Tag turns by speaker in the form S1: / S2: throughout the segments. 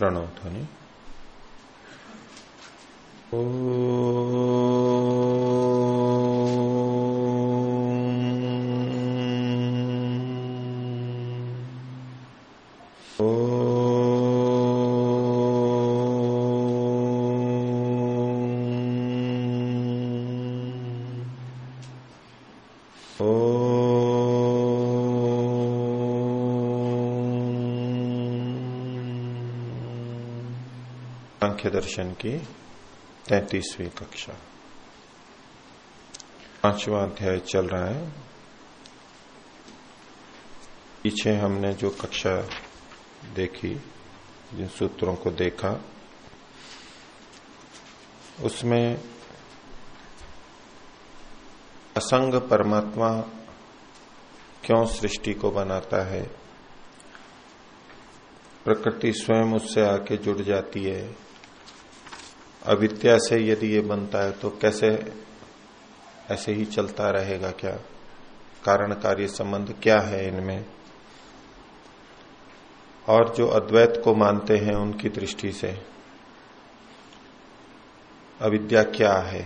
S1: प्रणव ध्वनि सांख्य दर्शन की तैतीसवीं कक्षा। पांचवा अध्याय चल रहा है। पीछे हमने जो कक्षा देखी, जिन सूत्रों को देखा, उसमें असंग परमात्मा क्यों सृष्टि को बनाता है? प्रकृति स्वयं उससे आके जुड़ जाती है। अविद्या से यदि ये बनता है तो कैसे ऐसे ही चलता रहेगा क्या? कारण कार्य संबंध क्या है इनमें? और जो अद्वैत को मानते हैं उनकी दृष्टि से, अविद्या क्या है?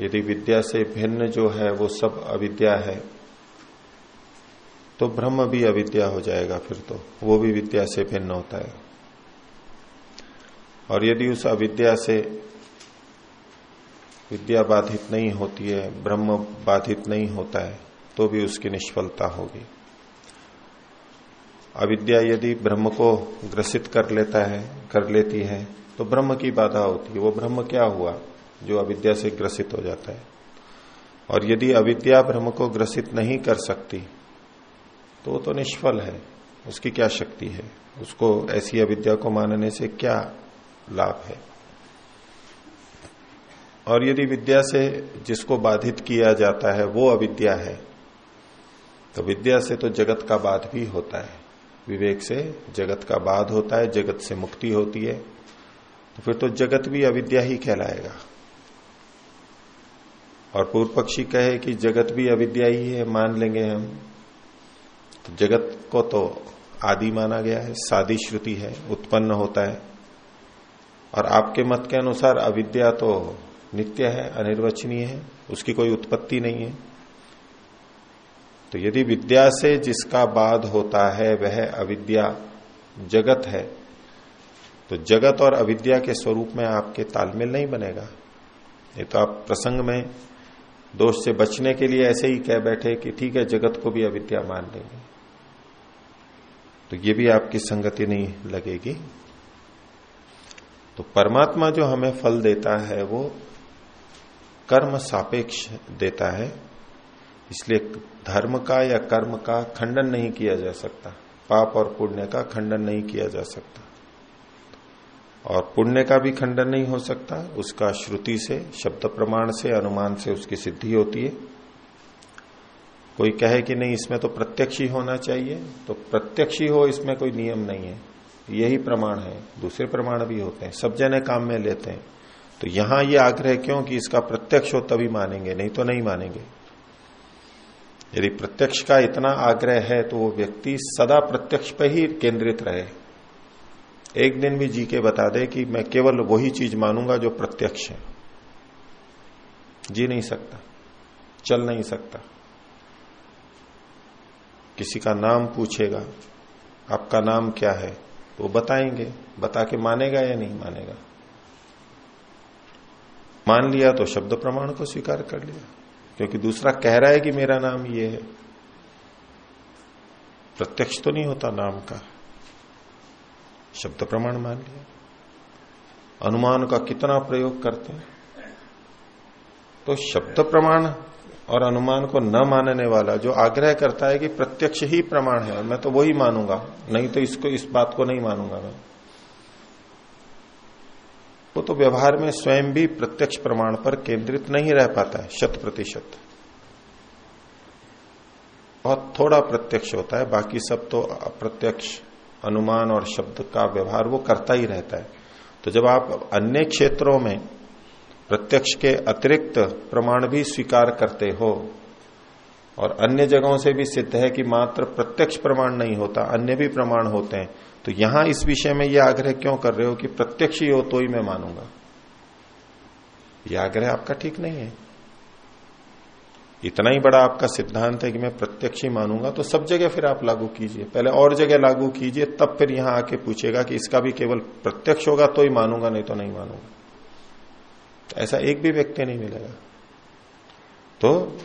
S1: यदि विद्या से भिन्न जो है, वो सब अविद्या है तो ब्रह्म भी अविद्या हो जाएगा फिर तो। वो भी विद्या से भिन्न होता है। और यदि उस अविद्या से विद्या बाधित नहीं होती है, ब्रह्म बाधित नहीं होता है तो भी उसकी निष्फलता होगी। अविद्या यदि ब्रह्म को ग्रसित कर लेता है, कर लेती है तो ब्रह्म की बाधा होती है। वो ब्रह्म क्या हुआ? जो अविद्या से ग्रसित हो जाता है। और यदि अविद्या ब्रह्म को ग्रसित नहीं कर सकती तो वो तो निष्फल है। उसकी क्या शक्ति है? उसको ऐसी अविद्या को मानने से क्या लाभ है। और यदि विद्या से जिसको बाधित किया जाता है, वो अविद्या है तो विद्या से तो जगत का बाध भी होता है। विवेक से जगत का बाध होता है, जगत से मुक्ति होती है। तो फिर तो जगत भी अविद्या ही कहलाएगा। और पूर्व पक्षी कहे कि जगत भी अविद्या ही है, मान लेंगे हम। तो जगत को तो आदि माना गया है, सादी श्रुति है, उत्पन्न होता है। और आपके मत के अनुसार अविद्या तो नित्य है, अनिर्वचनीय है, उसकी कोई उत्पत्ति नहीं है। तो यदि विद्या से जिसका बाध होता है, वह अविद्या जगत है तो जगत और अविद्या के स्वरूप में आपके तालमेल नहीं बनेगा। ये तो आप प्रसंग में दोष से बचने के लिए ऐसे ही कह बैठे कि ठीक है, जगत को भी अविद्या मान लेंगे। तो ये भी आपकी संगति नहीं लगेगी। तो परमात्मा जो हमें फल देता है, वो कर्म सापेक्ष देता है। इसलिए धर्म का या कर्म का खंडन नहीं किया जा सकता। पाप और पुण्य का खंडन नहीं किया जा सकता। और पुण्य का भी खंडन नहीं हो सकता। उसका श्रुति से, शब्द प्रमाण से, अनुमान से उसकी सिद्धि होती है। कोई कहे कि नहीं, इसमें तो प्रत्यक्ष होना चाहिए। तो प्रत्यक्ष हो, इसमें कोई नियम नहीं है। यही प्रमाण है। दूसरे प्रमाण भी होते हैं। सब जने काम में लेते हैं। तो यहाँ ये आग्रह क्यों कि इसका प्रत्यक्ष हो तभी मानेंगे? नहीं तो नहीं मानेंगे। यदि प्रत्यक्ष का इतना आग्रह है तो वो व्यक्ति सदा प्रत्यक्ष पर ही केंद्रित रहे। एक दिन भी जी के बता दे कि मैं केवल वही चीज़ मानूँगा जो प्रत्यक्ष है। जी नहीं सकता। चल नहीं सकता। किसी का नाम पूछेगा, आपका नाम क्या है? तो बताएँगे, बता के मानेगा या नहीं मानेगा? मान लिया तो शब्द प्रमाण को स्वीकार कर लिया, क्योंकि दूसरा कह रहा है कि मेरा नाम ये है। प्रत्यक्ष तो नहीं होता नाम का। शब्द प्रमाण मान लिया। अनुमान का कितना प्रयोग करते हैं? तो शब्द प्रमाण और अनुमान को न मानने वाला जो आग्रह करता है कि प्रत्यक्ष ही प्रमाण है, मैं तो वही मानूँगा, नहीं तो इसको, इस बात को नहीं मानूँगा मैं। वो तो व्यवहार में स्वयं भी प्रत्यक्ष प्रमाण पर केंद्रित नहीं रह पाता है, शत प्रतिशत। बहुत थोड़ा प्रत्यक्ष होता है, बाकी सब तो अप्रत्यक्ष, अनुमान और शब्द का व्यवहार वो करता ही रहता है। तो जब आप अन्य क्षेत्रों में प्रत्यक्ष के अतिरिक्त प्रमाण भी स्वीकार करते हो। और अन्य जगहों से भी सिद्ध है कि मात्र प्रत्यक्ष प्रमाण नहीं होता, अन्य भी प्रमाण होते हैं। तो यहाँ इस विषय में यह आग्रह क्यों कर रहे हो कि प्रत्यक्ष ही हो तो ही मैं मानूँगा? यह आग्रह आपका ठीक नहीं है। इतना ही बड़ा आपका सिद्धांत है कि मैं प्रत्यक्ष ही मानूँगा तो सब जगह फिर आप लागू कीजिए। पहले और जगह लागू कीजिए, तब फिर यहाँ आके पूछेगा कि इसका भी केवल प्रत्यक्ष होगा तो ही मानूँगा, नहीं तो नहीं मानूँगा। ऐसा एक भी व्यक्ति नहीं मिलेगा। तो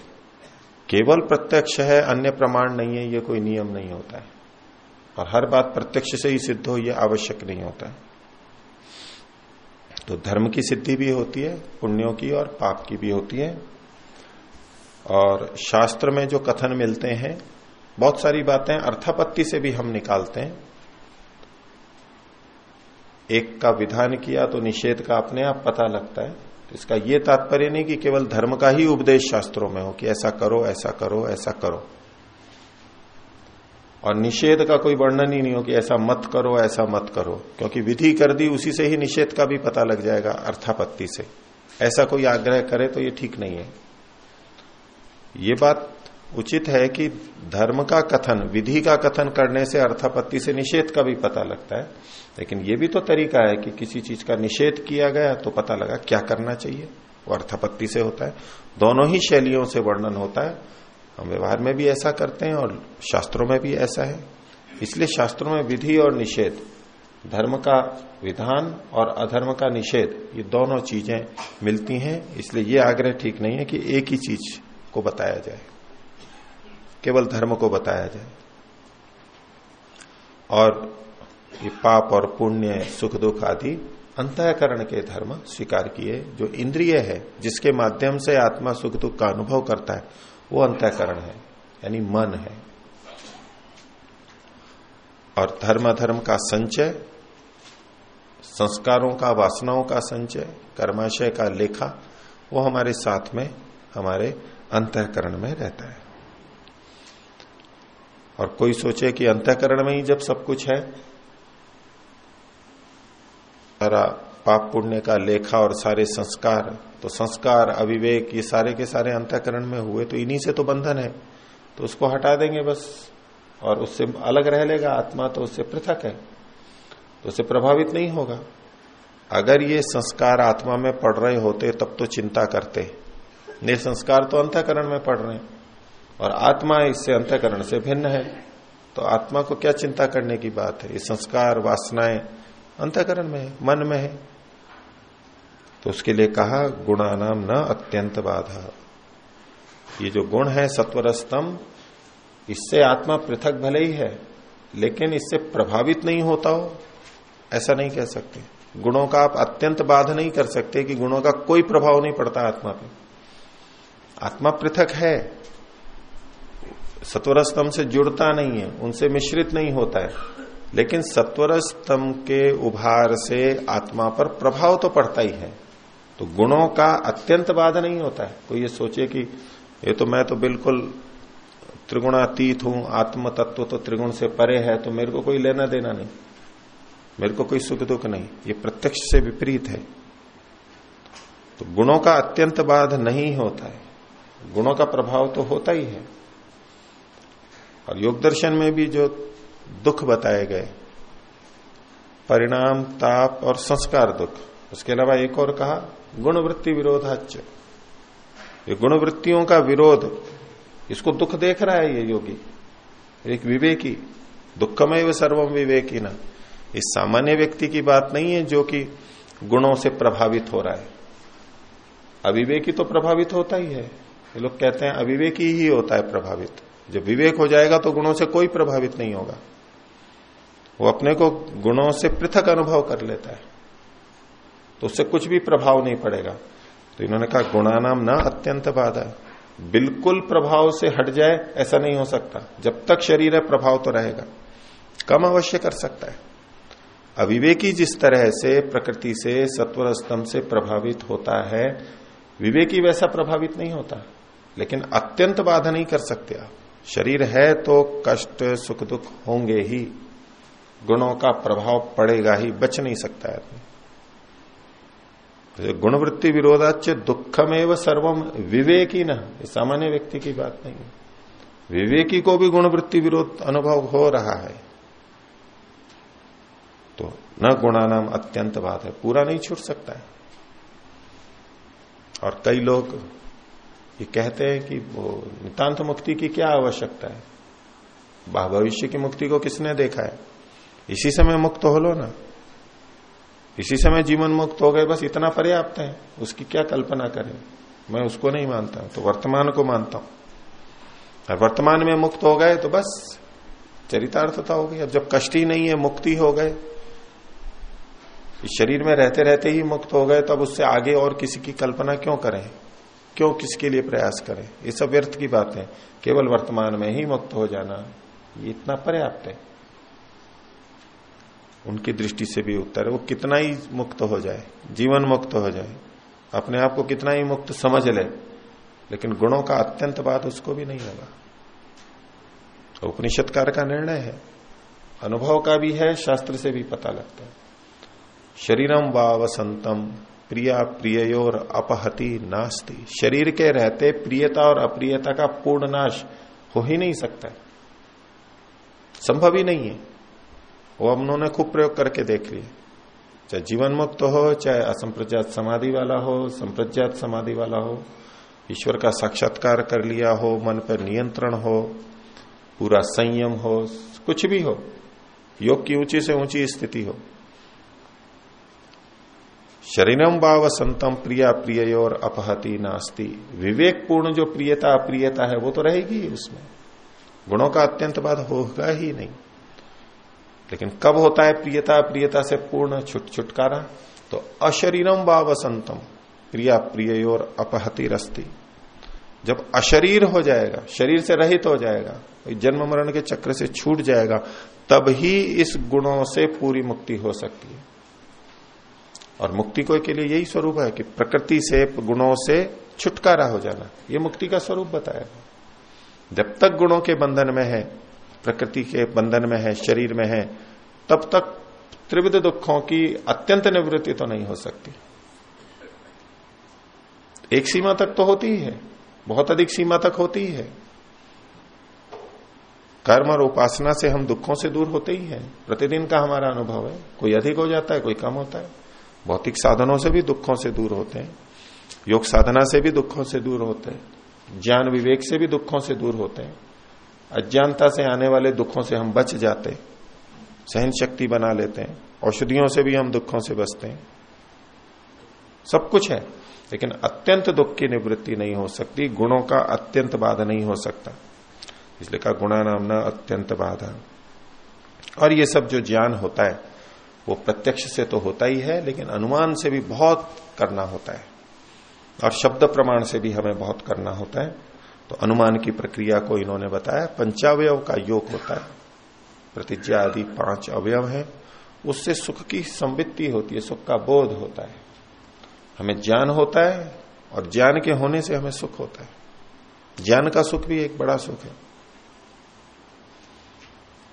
S1: केवल प्रत्यक्ष है, अन्य प्रमाण नहीं है, ये कोई नियम नहीं होता है। और हर बात प्रत्यक्ष से ही सिद्ध हो यह आवश्यक नहीं होता है। तो धर्म की सिद्धि भी होती है, पुण्यों की और पाप की भी होती है। और शास्त्र में जो कथन मिलते हैं, बहुत सारी बातें अर्थापत्ति से भी हम निकालते हैं। एक का विधान किया तो निषेध का अपने आप पता लगता है। इसका यह तात्पर्य नहीं कि केवल धर्म का ही उपदेश शास्त्रों में हो कि ऐसा करो ऐसा करो ऐसा करो। और निषेध का कोई वर्णन ही नहीं हो कि ऐसा मत करो, ऐसा मत करो। क्योंकि विधि कर दी, उसी से ही निषेध का भी पता लग जाएगा अर्थापत्ति से। ऐसा कोई आग्रह करे तो ये ठीक नहीं है। ये बात उचित है कि धर्म का कथन, विधि का कथन करने से अर्थापत्ति से निषेध का भी पता लगता है। लेकिन ये भी तो तरीका है कि किसी चीज़ का निषेध किया गया तो पता लगा क्या करना चाहिए। वो अर्थापत्ति से होता है। दोनों ही शैलियों से वर्णन होता है। हम व्यवहार में भी ऐसा करते हैं और शास्त्रों में भी ऐसा है। इसलिए शास्त्रों में विधि और निषेध, धर्म का विधान और अधर्म का निषेध, ये दोनों चीज़ें मिलती हैं। इसलिए ये आग्रह ठीक नहीं है कि एक ही चीज़ को बताया जाए। केवल धर्म को बताया जाए। और ये पाप और पुण्य, सुख दुख आदि अंतकरण के धर्म स्वीकार किए। जो इंद्रिय है, जिसके माध्यम से आत्मा सुख दुख का अनुभव करता है, वो अंतकरण है, यानी मन है। और धर्म धर्म का संचय, संस्कारों का, वासनाओं का संचय, कर्माशय का लेखा, वो हमारे साथ में, हमारे अंतकरण में रहता है। और कोई सोचे कि अंतकरण में ही जब सब कुछ है सारा पाप पुण्य का लेखा और सारे संस्कार तो संस्कार, अविवेक, ये सारे के सारे अंतकरण में हुए तो इन्हीं से तो बंधन है तो उसको हटा देंगे बस, और उससे अलग रह लेगा आत्मा तो उससे पृथक है तो उससे प्रभावित नहीं होगा। अगर ये संस्कार आत्मा में पड़ रहे होते, तब तो चिंता करते। ये संस्कार तो अंतकरण में पड़ रहे, और आत्मा इससे अंतकरण से भिन्न है तो आत्मा को क्या चिंता करने की बात है? ये संस्कार, वासनाएँ अंतकरण में है मन में है। तो उसके लिए कहा, गुणानाम न अत्यंत बाधा। ये जो गुण है सत्वर स्तंभ इससे आत्मा पृथक भले ही है, लेकिन इससे प्रभावित नहीं होता हो। ऐसा नहीं कह सकते। गुणों का आप अत्यंत बाध नहीं कर सकते कि गुणों का कोई प्रभाव नहीं पड़ता आत्मा पे। आत्मा पृथक है। सत्वर स्तंभ से जुड़ता नहीं है, उनसे मिश्रित नहीं होता है। लेकिन सत्वर स्तंभ के उभार से आत्मा पर प्रभाव तो पड़ता ही है। तो गुणों का अत्यंत बाध नहीं होता है। कोई ये सोचे कि ये तो मैं तो बिल्कुल त्रिगुणातीत हूँ आत्म तत्व तो त्रिगुण से परे है तो मेरे को कोई लेना देना नहीं। मेरे को कोई सुख दुख नहीं। ये प्रत्यक्ष से विपरीत है। तो गुणों का अत्यंत बाध नहीं होता है। गुणों का प्रभाव तो होता ही है। और योग दर्शन में भी जो दुख बताए गए। परिणाम, ताप और संस्कार दुख। उसके अलावा एक और कहा, गुणवृत्ति विरोधाच ये गुणवृत्तियों का विरोध, इसको दुख देख रहा है ये योगी। एक विवेकी दुखमय सर्वम विवेकी ना इस सामान्य व्यक्ति की बात नहीं है जो कि गुणों से प्रभावित हो रहा है। अविवेकी तो प्रभावित होता ही है। ये लोग कहते हैं, अविवेकी ही होता है प्रभावित। जब विवेक हो जाएगा तो गुणों से कोई प्रभावित नहीं होगा। वो अपने को गुणों से पृथक अनुभव कर लेता है। तो उससे कुछ भी प्रभाव नहीं पड़ेगा। तो इन्होंने कहा गुणानाम ना अत्यंत बाधा बिल्कुल प्रभाव से हट जाए, ऐसा नहीं हो सकता। जब तक शरीर है, प्रभाव तो रहेगा। कम अवश्य कर सकता है। अविवेकी जिस तरह से प्रकृति से सत्वर स्तंभ से प्रभावित होता है, विवेकी वैसा प्रभावित नहीं होता। लेकिन अत्यंत बाधा नहीं कर सकते आप। शरीर है तो कष्ट, सुख दुख होंगे ही। गुणों का प्रभाव पड़ेगा ही, बच नहीं सकता है आदमी। गुणवृत्ति विरोधाच दुखमेव सर्वम विवेकी न सामान्य व्यक्ति की बात नहीं है। विवेकी को भी गुणवृत्ति विरोध अनुभव हो रहा है। तो न गुणानाम अत्यंत बात है, पूरा नहीं छूट सकता है। और कई लोग ये कहते हैं कि वो नितांत मुक्ति की क्या आवश्यकता है? भविष्य की मुक्ति को किसने देखा है? इसी समय मुक्त हो लो ना। इसी समय जीवन मुक्त हो गए, बस इतना पर्याप्त है। उसकी क्या कल्पना करें? मैं उसको नहीं मानता तो वर्तमान को मानता हूँ। और वर्तमान में मुक्त हो गए तो बस चरितार्थता हो गई। अब जब कष्ट ही नहीं है, मुक्ति हो गए। इस शरीर में रहते रहते ही मुक्त हो गए, तब उससे आगे और किसी की कल्पना क्यों करें? क्यों किसके लिए प्रयास करें? ये सब व्यर्थ की बात है। केवल वर्तमान में ही मुक्त हो जाना, ये इतना पर्याप्त है। उनकी दृष्टि से भी उत्तर है। वो कितना ही मुक्त हो जाए, जीवन मुक्त हो जाए, अपने आप को कितना ही मुक्त समझ ले, लेकिन गुणों का अत्यंत बात उसको भी नहीं होगा उपनिषदकार का निर्णय है, अनुभव का भी है, शास्त्र से भी पता लगता है। शरीरम व वसंतम प्रिया प्रियोर अपहति नास्ति। शरीर के रहते प्रियता और अप्रियता का पूर्ण नाश हो ही नहीं सकता। संभव ही नहीं है। वो हम उन्होंने खूब प्रयोग करके देख लिया चाहे जीवन मुक्त हो, चाहे असंप्रज्ञात समाधि वाला हो, संप्रज्ञात समाधि वाला हो, ईश्वर का साक्षात्कार कर लिया हो, मन पर नियंत्रण हो, पूरा संयम हो, कुछ भी हो, योग की ऊँची से ऊँची स्थिति हो। शरीरम भाव संतम प्रिया प्रिय और अपहति नास्ती। विवेक पूर्ण जो प्रियता अप्रियता है, वो तो रहेगी उसमें। गुणों का अत्यंत बाद होगा ही नहीं। लेकिन कब होता है प्रियता? प्रियता से पूर्ण छुट छुटकारा। तो अशरीरम भाव संतम प्रिया प्रिय और अपहति रस्ती। जब अशरीर हो जाएगा, शरीर से रहित हो जाएगा जन्म मरण के चक्र से छूट जाएगा, तब ही इस गुणों से पूरी मुक्ति हो सकती है। और मुक्ति को के लिए यही स्वरूप है कि प्रकृति से, गुणों से छुटकारा हो जाना। ये मुक्ति का स्वरूप बताया। जब तक गुणों के बंधन में है प्रकृति के बंधन में है, शरीर में है, तब तक त्रिविध दुखों की अत्यंत निवृत्ति तो नहीं हो सकती। एक सीमा तक तो होती ही है, बहुत अधिक सीमा तक होती ही है। कर्म और उपासना से हम दुखों से दूर होते ही हैं। प्रतिदिन का हमारा अनुभव है, कोई अधिक हो जाता है, कोई कम होता है। भौतिक साधनों से भी दुखों से दूर होते हैं। योग साधना से भी दुखों से दूर होते हैं। ज्ञान विवेक से भी दुखों से दूर होते हैं। अज्ञानता से आने वाले दुखों से हम बच जाते सहन शक्ति बना लेते हैं। औषधियों से भी हम दुखों से बचते हैं। सब कुछ है, लेकिन अत्यंत दुख की निवृत्ति नहीं हो सकती। गुणों का अत्यंत बाधा नहीं हो सकता। इसलिए कहा, गुणा नामना अत्यंत बाधा। और ये सब जो ज्ञान होता है, वो प्रत्यक्ष से तो होता ही है, लेकिन अनुमान से भी बहुत करना होता है। और शब्द प्रमाण से भी हमें बहुत करना होता है। तो अनुमान की प्रक्रिया को इन्होंने बताया पंचावय का योग होता है। प्रतिज्ञा आदि पाँच अवयव है। उससे सुख की संवित्ति होती है, सुख का बोध होता है। हमें ज्ञान होता है और ज्ञान के होने से हमें सुख होता है। ज्ञान का सुख भी एक बड़ा सुख है।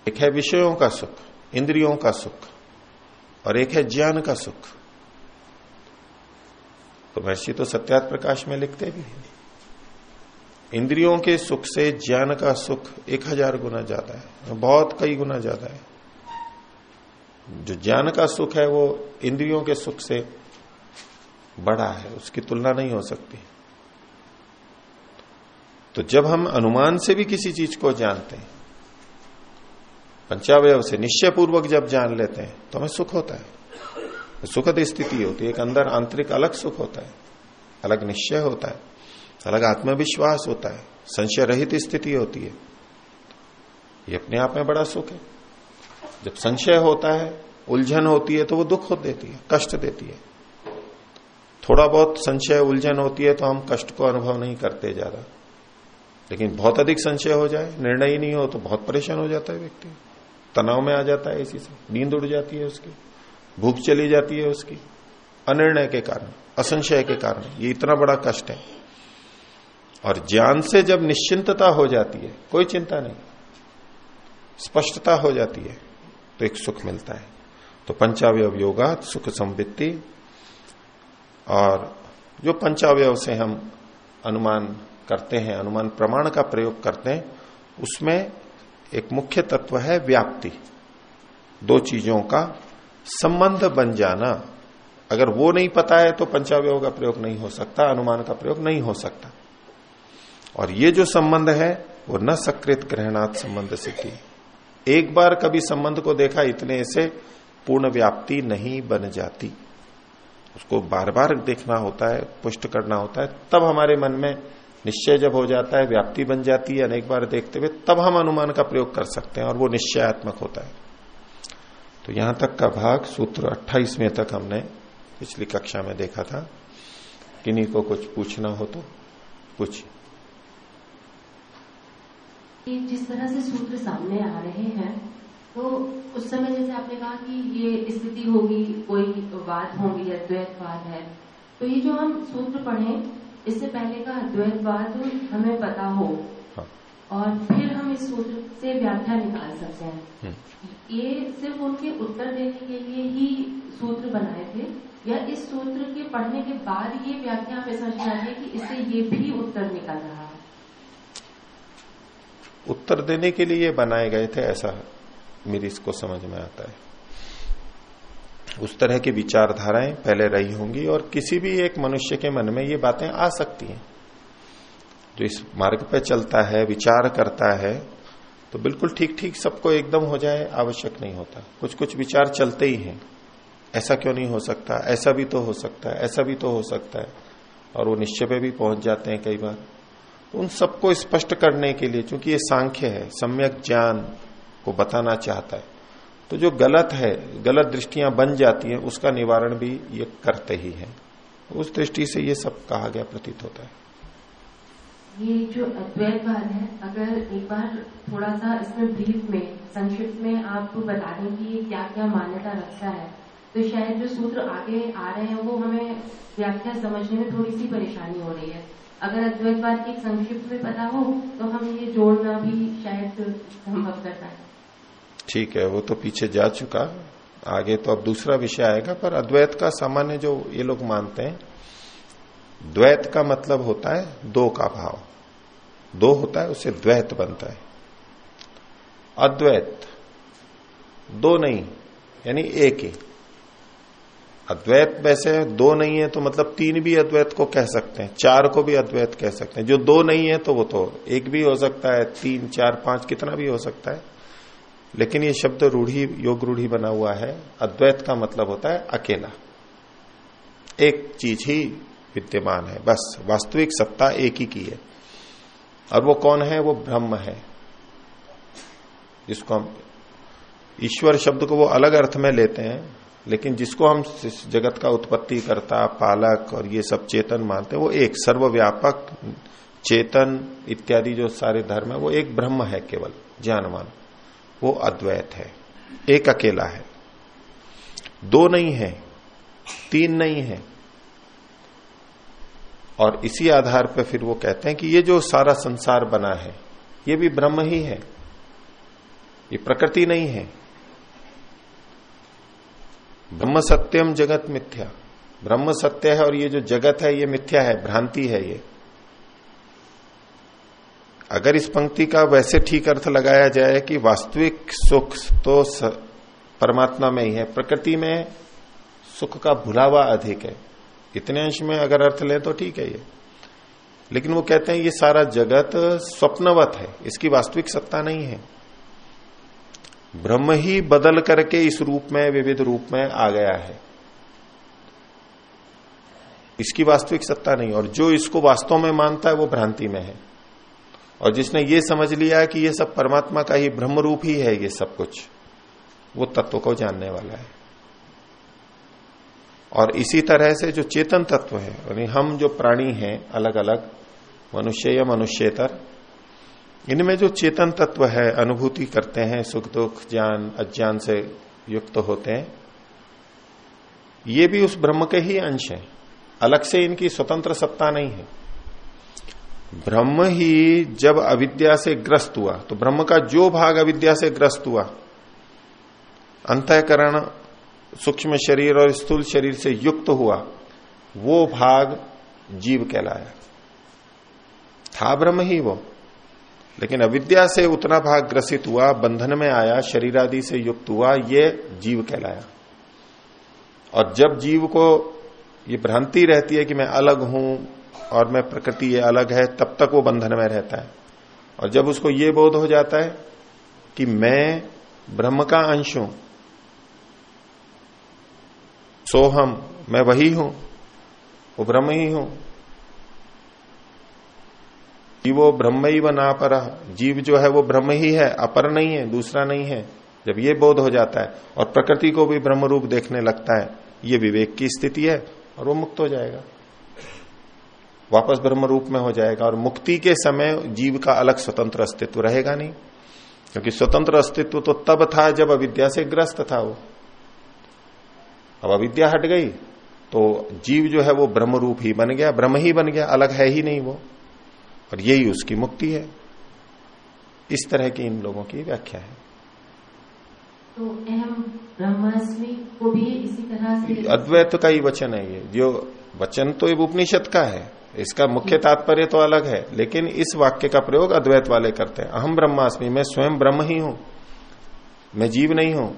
S1: एक है विषयों का सुख, इंद्रियों का सुख, और एक है ज्ञान का सुख। तो महर्षि तो सत्यात प्रकाश में लिखते भी हैं। इंद्रियों के सुख से ज्ञान का सुख एक हज़ार गुना ज़्यादा है, बहुत कई गुना ज़्यादा है। जो ज्ञान का सुख है, वो इंद्रियों के सुख से बड़ा है, उसकी तुलना नहीं हो सकती। तो जब हम अनुमान से भी किसी चीज़ को जानते हैं, पंचावय से निश्चय पूर्वक जब जान लेते हैं तो हमें सुख होता है। सुखद स्थिति होती है, एक अंदर आंतरिक अलग सुख होता है, अलग निश्चय होता है। अलग आत्मविश्वास होता है संशय रहित स्थिति होती है। ये अपने आप में बड़ा सुख है। जब संशय होता है, उलझन होती है तो वो दुख देती है, कष्ट देती है। थोड़ा बहुत संशय, उलझन होती है तो हम कष्ट को अनुभव नहीं करते ज़्यादा। लेकिन बहुत अधिक संशय हो जाए, निर्णय ही नहीं हो तो बहुत परेशान हो जाता है व्यक्ति। तनाव में आ जाता है इसी से। नींद उड़ जाती है उसकी। भूख चली जाती है उसकी। अनिर्णय के कारण, असंशय के कारण। ये इतना बड़ा कष्ट है। और ज्ञान से जब निश्चिंतता हो जाती है, कोई चिंता नहीं। स्पष्टता हो जाती है तो एक सुख मिलता है। तो पंचावय योगा सुख संवित्ति, और जो पंचावय से हम अनुमान करते हैं, अनुमान प्रमाण का प्रयोग करते हैं, उसमें एक मुख्य तत्व है व्याप्ति। दो चीज़ों का संबंध बन जाना। अगर वो नहीं पता है तो पंचावय का प्रयोग नहीं हो सकता, अनुमान का प्रयोग नहीं हो सकता। और ये जो संबंध है, वो न सकृत ग्रहणात् संबंध सिद्धि। एक बार कभी संबंध को देखा, इतने से पूर्ण व्याप्ति नहीं बन जाती। उसको बार बार देखना होता है, पुष्ट करना होता है, तब हमारे मन में निश्चय जब हो जाता है, व्याप्ति बन जाती है अनेक बार देखते हुए, तब हम अनुमान का प्रयोग कर सकते हैं और वो निश्चयात्मक होता है। तो यहाँ तक का भाग, सूत्र 28 में तक हमने पिछली कक्षा में देखा था। किन्हीं को कुछ पूछना हो तो पूछिए।
S2: जिस तरह से सूत्र सामने आ रहे हैं तो उस समय जैसे आपने कहा कि ये स्थिति होगी कोई वाद होंगी अद्वैतवाद है तो ये जो हम सूत्र पढ़े इससे पहले का अद्वैतवाद हमें पता हो हाँ। और फिर हम इस सूत्र से व्याख्या निकाल सकते हैं हम्म। ये सिर्फ़ उनके उत्तर देने के लिए ही सूत्र बनाए थे या इस सूत्र के पढ़ने के बाद ये व्याख्या हमें समझ में आती है कि इससे ये भी उत्तर निकल रहा है
S1: उत्तर देने के लिए बनाए गए थे, ऐसा मेरी इसको समझ में आता है। उस तरह की विचारधाराएँ पहले रही होंगी और किसी भी एक मनुष्य के मन में ये बातें आ सकती हैं। जो इस मार्ग पे चलता है, विचार करता है तो बिल्कुल ठीक ठीक सबको एकदम हो जाए, आवश्यक नहीं होता। कुछ कुछ विचार चलते ही हैं। ऐसा क्यों नहीं हो सकता? ऐसा भी तो हो सकता है, ऐसा भी तो हो सकता है। और वो निश्चय पे भी पहुँच जाते हैं कई बार। उन सबको स्पष्ट करने के लिए क्योंकि ये सांख्य है, सम्यक ज्ञान को बताना चाहता है तो जो गलत है, गलत दृष्टियाँ बन जाती हैं, उसका निवारण भी ये करते ही है। उस दृष्टि से ये सब कहा गया प्रतीत होता है।
S2: ये जो अद्वैतवाद है, अगर एक बार थोड़ा सा इसमें ब्रीफ में, संक्षिप्त में आप बता दें कि ये क्या क्या मान्यता रखता है तो शायद जो सूत्र आगे आ रहे हैं, वो हमें व्याख्या समझने में थोड़ी सी परेशानी हो रही है। अगर अद्वैतवाद की संक्षिप्त में पता हो तो हम ये जोड़ना भी शायद संभव कर पाए
S1: ठीक है, वो तो पीछे जा चुका। आगे तो अब दूसरा विषय आएगा, पर अद्वैत का सामान्य जो ये लोग मानते हैं, द्वैत का मतलब होता है दो का भाव। दो होता है, उससे द्वैत बनता है। अद्वैत, दो नहीं, यानी एक ही। अद्वैत वैसे दो नहीं है तो मतलब तीन भी अद्वैत को कह सकते हैं, चार को भी अद्वैत कह सकते हैं। जो दो नहीं है तो वो तो एक भी हो सकता है, तीन, चार, पाँच, कितना भी हो सकता है। लेकिन ये शब्द रूढ़ी, योग रूढ़ी बना हुआ है। अद्वैत का मतलब होता है अकेला। एक चीज़ ही विद्यमान है, बस वास्तविक सत्ता एक ही की है। और वो कौन है? वो ब्रह्म है। जिसको हम ईश्वर शब्द को वो अलग अर्थ में लेते हैं लेकिन जिसको हम जगत का उत्पत्ति करता, पालक और ये सब चेतन मानते वो एक सर्वव्यापक चेतन इत्यादि जो सारे धर्म है, वो एक ब्रह्म है केवल, ज्ञानवान। वो अद्वैत है, एक अकेला है। दो नहीं है, तीन नहीं है। और इसी आधार पर फिर वो कहते हैं कि ये जो सारा संसार बना है, ये भी ब्रह्म ही है। ये प्रकृति नहीं है। ब्रह्म सत्यम जगत मिथ्या। ब्रह्म सत्य है और ये जो जगत है, ये मिथ्या है, भ्रांति है ये। अगर इस पंक्ति का वैसे ठीक अर्थ लगाया जाए कि वास्तविक सुख तो परमात्मा में ही है, प्रकृति में सुख का भुलावा अधिक है। इतने अंश में अगर अर्थ ले तो ठीक है ये। लेकिन वो कहते हैं ये सारा जगत स्वप्नवत है, इसकी वास्तविक सत्ता नहीं है। ब्रह्म ही बदल करके इस रूप में, विविध रूप में आ गया है। इसकी वास्तविक सत्ता नहीं, और जो इसको वास्तव में मानता है, वो भ्रांति में है। और जिसने ये समझ लिया कि ये सब परमात्मा का ही ब्रह्म रूप ही है, ये सब कुछ, वो तत्व को जानने वाला है। और इसी तरह से जो चेतन तत्व है, यानी हम जो प्राणी हैं अलग अलग मनुष्य या मनुष्यतर इनमें जो चेतन तत्व है, अनुभूति करते हैं, सुख दुख, ज्ञान, अज्ञान से युक्त होते हैं, ये भी उस ब्रह्म के ही अंश है। अलग से इनकी स्वतंत्र सत्ता नहीं है। ब्रह्म ही जब अविद्या से ग्रस्त हुआ तो ब्रह्म का जो भाग अविद्या से ग्रस्त हुआ, अंतकरण, सूक्ष्म शरीर और स्थूल शरीर से युक्त हुआ, वो भाग जीव कहलाया। था ब्रह्म ही वो। लेकिन अविद्या से उतना भाग ग्रसित हुआ, बंधन में आया शरीर आदि से युक्त हुआ, ये जीव कहलाया। और जब जीव को ये भ्रांति रहती है कि मैं अलग हूँ और मैं प्रकृति ये अलग है, तब तक वो बंधन में रहता है। और जब उसको ये बोध हो जाता है कि मैं ब्रह्म का अंश हूँ, सोहम, मैं वही हूँ, वो ब्रह्म ही हूँ जीवो ब्रह्म ही बना पर जीव जो है वो ब्रह्म ही है, अपर नहीं है, दूसरा नहीं है। जब ये बोध हो जाता है और प्रकृति को भी ब्रह्म रूप देखने लगता है, ये विवेक की स्थिति है और वो मुक्त हो जाएगा। वापस ब्रह्म रूप में हो जाएगा और मुक्ति के समय जीव का अलग स्वतंत्र अस्तित्व रहेगा नहीं। क्योंकि स्वतंत्र अस्तित्व तो तब था जब अविद्या से ग्रस्त था वो। अब अविद्या हट गई तो जीव जो है वो ब्रह्म रूप ही बन गया, ब्रह्म ही बन गया, अलग है ही नहीं वो। और यही उसकी मुक्ति है। इस तरह की इन लोगों की व्याख्या है।
S2: तो ब्रह्मास्मि को भी इसी तरह से
S1: अद्वैत का ही वचन है ये। जो वचन तो उपनिषद का है। इसका मुख्य तात्पर्य तो अलग है लेकिन इस वाक्य का प्रयोग अद्वैत वाले करते हैं। अहम ब्रह्मास्मि मैं स्वयं ब्रह्म ही हूँ। मैं जीव नहीं हूँ।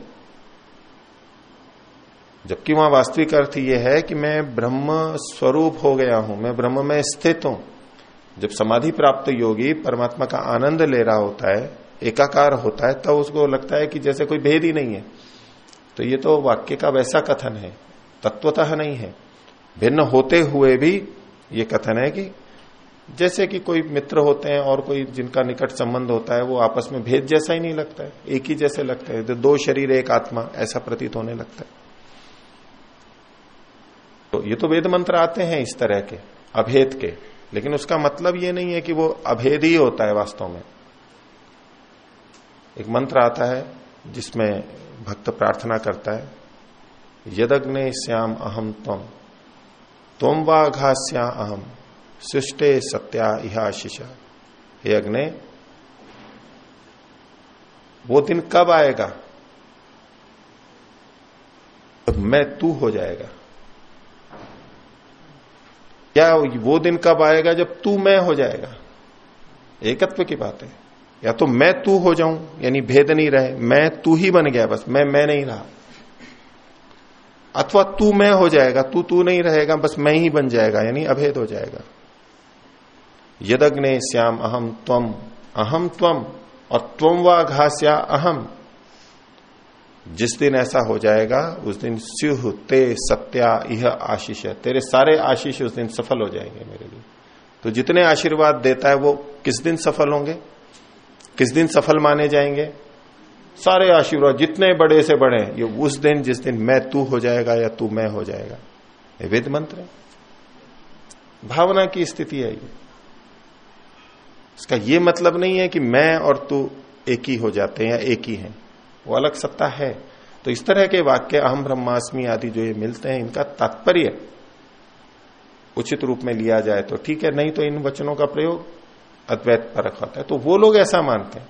S1: जबकि वहाँ वास्तविक अर्थ यह है कि मैं ब्रह्म स्वरूप हो गया हूँ। मैं ब्रह्म में स्थित हूँ। जब समाधि प्राप्त योगी परमात्मा का आनंद ले रहा होता है, एकाकार होता है, तब तो उसको लगता है कि जैसे कोई भेद ही नहीं है। तो ये तो वाक्य का वैसा कथन है, तत्वतः नहीं है। भिन्न होते हुए भी ये कथन है कि जैसे कि कोई मित्र होते हैं और कोई जिनका निकट संबंध होता है, वो आपस में भेद जैसा ही नहीं लगता है, एक ही जैसे लगता है। तो दो शरीर, एक आत्मा, ऐसा प्रतीत होने लगता है। तो ये तो वेद मंत्र आते हैं इस तरह के, अभेद के। लेकिन उसका मतलब ये नहीं है कि वो अभेद ही होता है वास्तव में। एक मंत्र आता है जिसमें भक्त प्रार्थना करता है, यदग्ने श्याम अहम तम तोम वाघास्या अहम सृष्टे सत्या इहाशिषा हे अग्ने, वो दिन कब आएगा? मैं तू हो जाएगा। क्या वो दिन कब आएगा जब तू मैं हो जाएगा? एकत्व की बात है। या तो मैं तू हो जाऊँ, यानी भेद नहीं रहे, मैं तू ही बन गया बस, मैं मैं नहीं रहा। अथवा तू मैं हो जाएगा, तू तू नहीं रहेगा, बस मैं ही बन जाएगा, यानी अभेद हो जाएगा। यदग्ने श्याम अहम त्वम अहम त्वम, और त्वम व घास्या अहम। जिस दिन ऐसा हो जाएगा, उस दिन स्युह ते सत्या यह आशीष है। तेरे सारे आशीष उस दिन सफल हो जाएँगे मेरे लिए। तो जितने आशीर्वाद देता है, वो किस दिन सफल होंगे? किस दिन सफल माने जाएँगे? सारे आशीर्वाद, जितने बड़े से बड़े, ये उस दिन, जिस दिन मैं तू हो जाएगा या तू मैं हो जाएगा। ये वेद मंत्र है। भावना की स्थिति है ये। इसका ये मतलब नहीं है कि मैं और तू एक ही हो जाते हैं या एक ही हैं। वो अलग सत्ता है। तो इस तरह के वाक्य अहम ब्रह्मास्मि आदि जो ये मिलते हैं, इनका तात्पर्य उचित रूप में लिया जाए तो ठीक है, नहीं तो इन वचनों का प्रयोग अद्वैत पर रखा होता है। तो वो लोग ऐसा मानते हैं।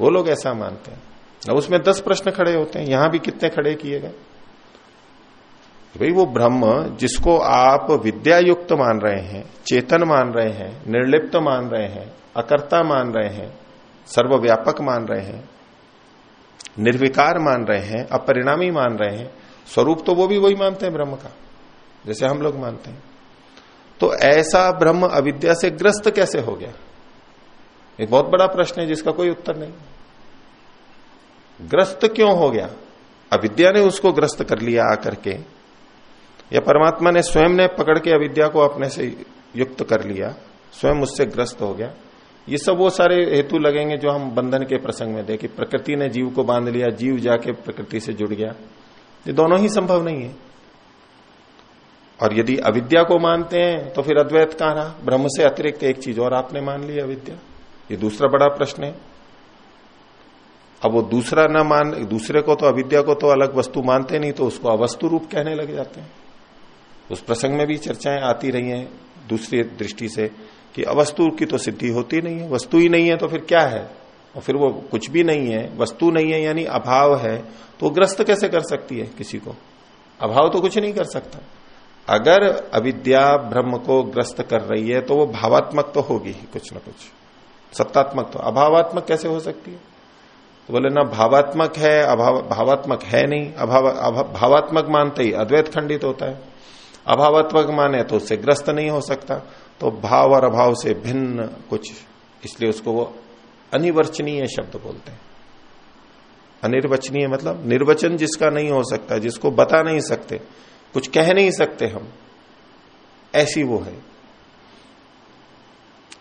S1: वो लोग ऐसा मानते हैं। अब उसमें दस प्रश्न खड़े होते हैं। यहाँ भी कितने खड़े किए गए? भाई वो ब्रह्म जिसको आप विद्या युक्त मान रहे हैं, चेतन मान रहे हैं, निर्लिप्त मान रहे हैं, अकर्ता मान रहे हैं, सर्वव्यापक मान रहे हैं निर्विकार मान रहे हैं, अपरिणामी मान रहे हैं, स्वरूप तो वो भी वही मानते हैं ब्रह्म का, जैसे हम लोग मानते हैं। तो ऐसा ब्रह्म अविद्या से ग्रस्त कैसे हो गया? एक बहुत बड़ा प्रश्न है जिसका कोई उत्तर नहीं। ग्रस्त क्यों हो गया? अविद्या ने उसको ग्रस्त कर लिया आकर के, या परमात्मा ने स्वयं ने पकड़ के अविद्या को अपने से युक्त कर लिया, स्वयं उससे ग्रस्त हो गया। ये सब वो सारे हेतु लगेंगे जो हम बंधन के प्रसंग में देखे। प्रकृति ने जीव को बाँध लिया, जीव जाके प्रकृति से जुड़ गया। ये दोनों ही संभव नहीं है। और यदि अविद्या को मानते हैं तो फिर अद्वैत कहाँ रहा? ब्रह्म से अतिरिक्त एक चीज़ और आपने मान ली अविद्या। ये दूसरा बड़ा प्रश्न है। अब वो दूसरा ना मान, दूसरे को तो अविद्या को तो अलग वस्तु मानते नहीं तो उसको अवस्तु रूप कहने लग जाते हैं। उस प्रसंग में भी चर्चाएँ आती रही हैं दूसरी दृष्टि से। कि अवस्तु की तो सिद्धि होती नहीं है, वस्तु ही नहीं है तो फिर क्या है? और फिर वो कुछ भी नहीं है, वस्तु नहीं है यानी अभाव है तो ग्रस्त कैसे कर सकती है किसी को? अभाव तो कुछ नहीं कर सकता। अगर अविद्या ब्रह्म को ग्रस्त कर रही है तो वो भावात्मक तो होगी ही कुछ ना कुछ। सत्तात्मक तो। अभावात्मक कैसे हो सकती है? तो बोले, ना, भावात्मक है, अभाव, भावात्मक है नहीं। अभाव, भावात्मक मानते ही अद्वैत खंडित होता है। अभावात्मक माने तो उससे ग्रस्त नहीं हो सकता। तो भाव और अभाव से भिन्न कुछ, इसलिए उसको वो अनिवर्चनीय शब्द बोलते हैं। अनिर्वचनीय मतलब निर्वचन जिसका नहीं हो सकता, जिसको बता नहीं सकते, कुछ कह नहीं सकते हम, ऐसी वो है।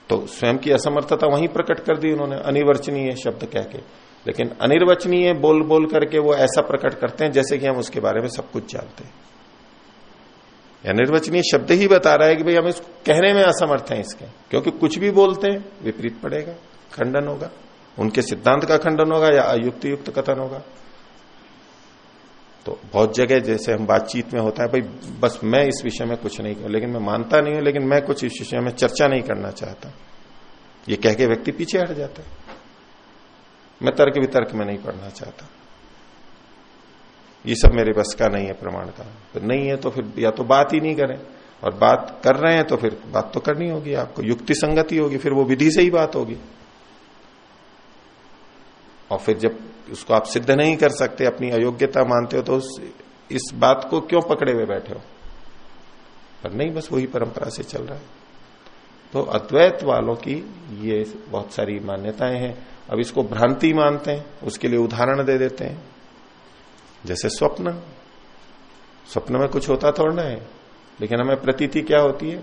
S1: तो स्वयं की असमर्थता वहीं प्रकट कर दी उन्होंने अनिवर्चनीय शब्द कह के। लेकिन अनिर्वचनीय बोल बोल करके वो ऐसा प्रकट करते हैं जैसे कि हम उसके बारे में सब कुछ जानते हैं। अनिर्वचनीय शब्द ही बता रहा है कि भाई हम इसको कहने में असमर्थ हैं इसके। क्योंकि कुछ भी बोलते हैं, विपरीत पड़ेगा, खंडन होगा। उनके सिद्धांत का खंडन होगा या अयुक्त युक्त कथन होगा। तो बहुत जगह जैसे हम बातचीत में होता है, भाई बस मैं इस विषय में कुछ नहीं, लेकिन मैं मानता नहीं हूँ, लेकिन मैं कुछ इस विषय में चर्चा नहीं करना चाहता। ये कह के व्यक्ति पीछे हट जाता है। मैं तर्क वितर्क में नहीं पढ़ना चाहता। ये सब मेरे बस का नहीं है प्रमाण का। तो नहीं है तो फिर या तो बात ही नहीं करें। और बात कर रहे हैं तो फिर बात तो करनी होगी आपको युक्ति संगति होगी फिर वो विधि से ही बात होगी। और फिर जब उसको आप सिद्ध नहीं कर सकते अपनी अयोग्यता मानते हो तो उस, इस बात को क्यों पकड़े हुए बैठे हो? पर नहीं बस वही परंपरा से चल रहा है। तो अद्वैत वालों की ये बहुत सारी मान्यताएँ हैं। अब इसको भ्रांति मानते हैं उसके लिए उदाहरण दे देते हैं। जैसे स्वप्न। स्वप्न में कुछ होता थोड़ा है, लेकिन हमें प्रतीति क्या होती है?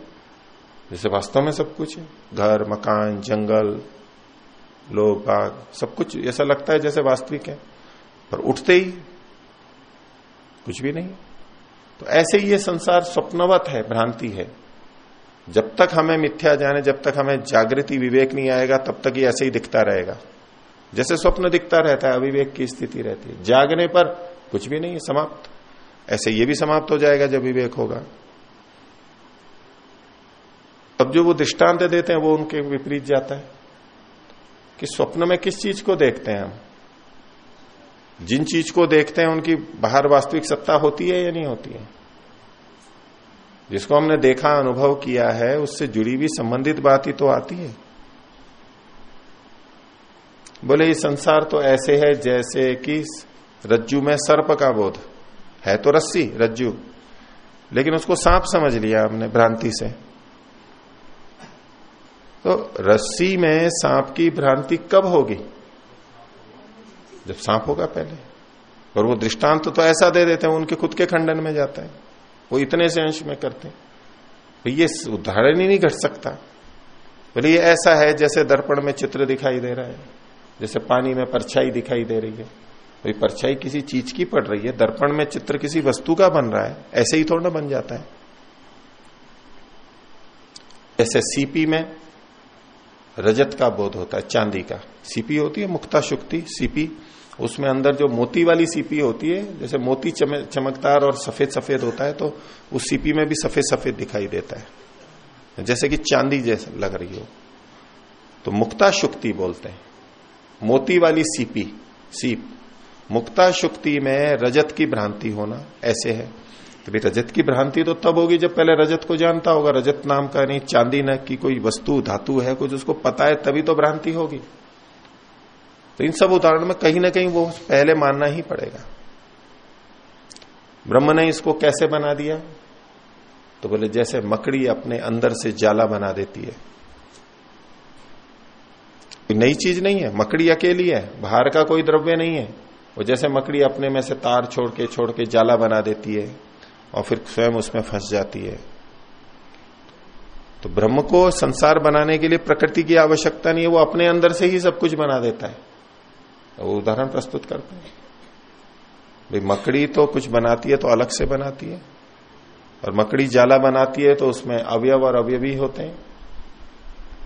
S1: जैसे वास्तव में सब कुछ है। घर, मकान, जंगल, लोग, बाग, सब कुछ ऐसा लगता है जैसे वास्तविक है, पर उठते ही कुछ भी नहीं। तो ऐसे ही ये संसार स्वप्नवत है, भ्रांति है। जब तक हमें मिथ्या जाने, जब तक हमें जागृति, विवेक नहीं आएगा, तब तक ये ऐसे ही दिखता रहेगा। जैसे स्वप्न दिखता रहता है, अविवेक की स्थिति रहती है। जागने पर कुछ भी नहीं, समाप्त। ऐसे ये भी समाप्त हो जाएगा जब विवेक होगा। तब जो वो दृष्टांत देते हैं, वो उनके विपरीत जाता है। कि स्वप्न में किस चीज़ को देखते हैं हम? जिन चीज़ को देखते हैं, उनकी बाहर वास्तविक सत्ता होती है या नहीं होती है? जिसको हमने देखा, अनुभव किया है, उससे जुड़ी हुई संबंधित बात ही तो आती है। बोले, ये संसार तो ऐसे है जैसे कि रज्जू में सर्प का बोध। है तो रस्सी रज्जू। लेकिन उसको सांप समझ लिया हमने भ्रांति से। तो रस्सी में सांप की भ्रांति कब होगी? जब सांप होगा पहले। और वो दृष्टांत तो, ऐसा दे देते हैं उनके खुद के खंडन में जाता है। वो इतने से अंश में करते हैं। तो ये उदाहरण ही नहीं घट सकता। बोले ये ऐसा है जैसे दर्पण में चित्र दिखाई दे रहा है जैसे पानी में परछाई दिखाई दे रही है। भाई, परछाई किसी चीज़ की पड़ रही है, दर्पण में चित्र किसी वस्तु का बन रहा है, ऐसे ही थोड़ा बन जाता है। जैसे सीपी में रजत का बोध होता है, चांदी का। सीपी होती है मुक्ता शुक्ति सीपी उसमें अंदर जो मोती वाली सीपी होती है, जैसे मोती चमकदार और सफ़ेद सफ़ेद होता है तो उस सीपी में भी सफ़ेद सफ़ेद दिखाई देता है। जैसे कि चांदी जैसे लग रही हो। तो मुक्ता शुक्ति बोलते हैं। मोती वाली सीपी सीप मुक्ता शुक्ति में रजत की भ्रांति होना ऐसे है। तो रजत की भ्रांति तो तब होगी जब पहले रजत को जानता होगा, रजत नाम का नहीं, चांदी न की कोई वस्तु, धातु है कुछ, उसको पता है तभी तो भ्रांति होगी। तो इन सब उदाहरण में कहीं ना कहीं वो पहले मानना ही पड़ेगा। ब्रह्म ने इसको कैसे बना दिया? तो बोले, जैसे मकड़ी अपने अंदर से जाला बना देती है। नई चीज़ नहीं है, मकड़ी अकेली है, बाहर का कोई द्रव्य नहीं है। वो जैसे मकड़ी अपने में से तार छोड़ के छोड़ के जाला बना देती है और फिर स्वयं उसमें फंस जाती है। तो ब्रह्म को संसार बनाने के लिए प्रकृति की आवश्यकता नहीं है, वो अपने अंदर से ही सब कुछ बना देता है। तो वो उदाहरण प्रस्तुत करते हैं। भाई, मकड़ी तो कुछ बनाती है तो अलग से बनाती है। और मकड़ी जाला बनाती है तो उसमें अवयव और अवयवी होते हैं।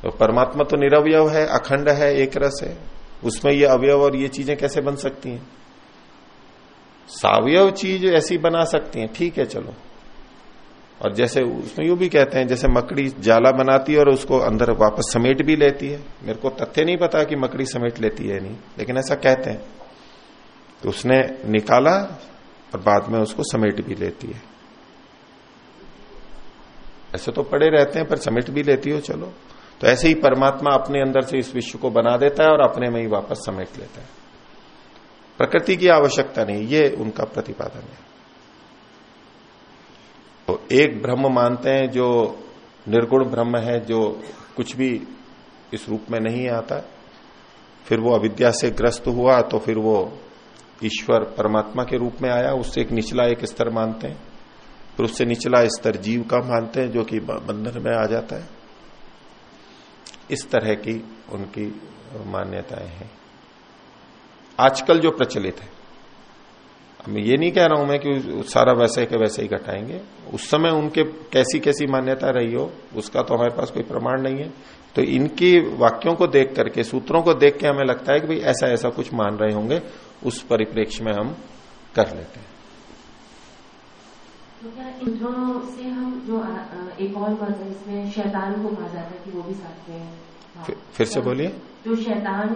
S1: तो परमात्मा तो निरवयव है, अखंड है, एक रस है। उसमें ये अवयव और ये चीज़ें कैसे बन सकती हैं? सावयव चीज़ ऐसी बना सकती हैं, ठीक है, चलो। और जैसे उसमें यू भी कहते हैं, जैसे मकड़ी जाला बनाती है और उसको अंदर वापस समेट भी लेती है। मेरे को तथ्य नहीं पता कि मकड़ी समेट लेती है नहीं, लेकिन ऐसा कहते हैं। तो उसने निकाला और बाद में उसको समेट भी लेती है। ऐसे तो पड़े रहते हैं, पर समेट भी लेती हो, चलो। तो ऐसे ही परमात्मा अपने अंदर से इस विश्व को बना देता है और अपने में ही वापस समेट लेता है। प्रकृति की आवश्यकता नहीं, ये उनका प्रतिपादन है। तो एक ब्रह्म मानते हैं जो निर्गुण ब्रह्म है, जो कुछ भी इस रूप में नहीं आता, फिर वो अविद्या से ग्रस्त हुआ तो फिर वो ईश्वर परमात्मा के रूप में आया, उससे एक निचला एक स्तर मानते हैं। फिर उससे निचला स्तर जीव का मानते हैं, जो कि बंधन में आ जाता है। इस तरह की उनकी मान्यताएँ हैं। आजकल जो प्रचलित है, मैं ये नहीं कह रहा हूँ मैं कि सारा वैसे के वैसे ही घटाएँगे। उस समय उनके कैसी कैसी मान्यता रही हो, उसका तो हमारे पास कोई प्रमाण नहीं है। तो इनकी वाक्यों को देख करके, सूत्रों को देख के हमें लगता है कि भाई ऐसा ऐसा कुछ मान रहे होंगे, उस परिप्रेक्ष्य में हम कर लेते हैं।
S2: तो क्या इन दोनों से हम जो एक और मत है इसमें शैतान को कहा जाता है कि वो भी साथ में
S1: फिर, फिर से बोलिए।
S2: जो शैतान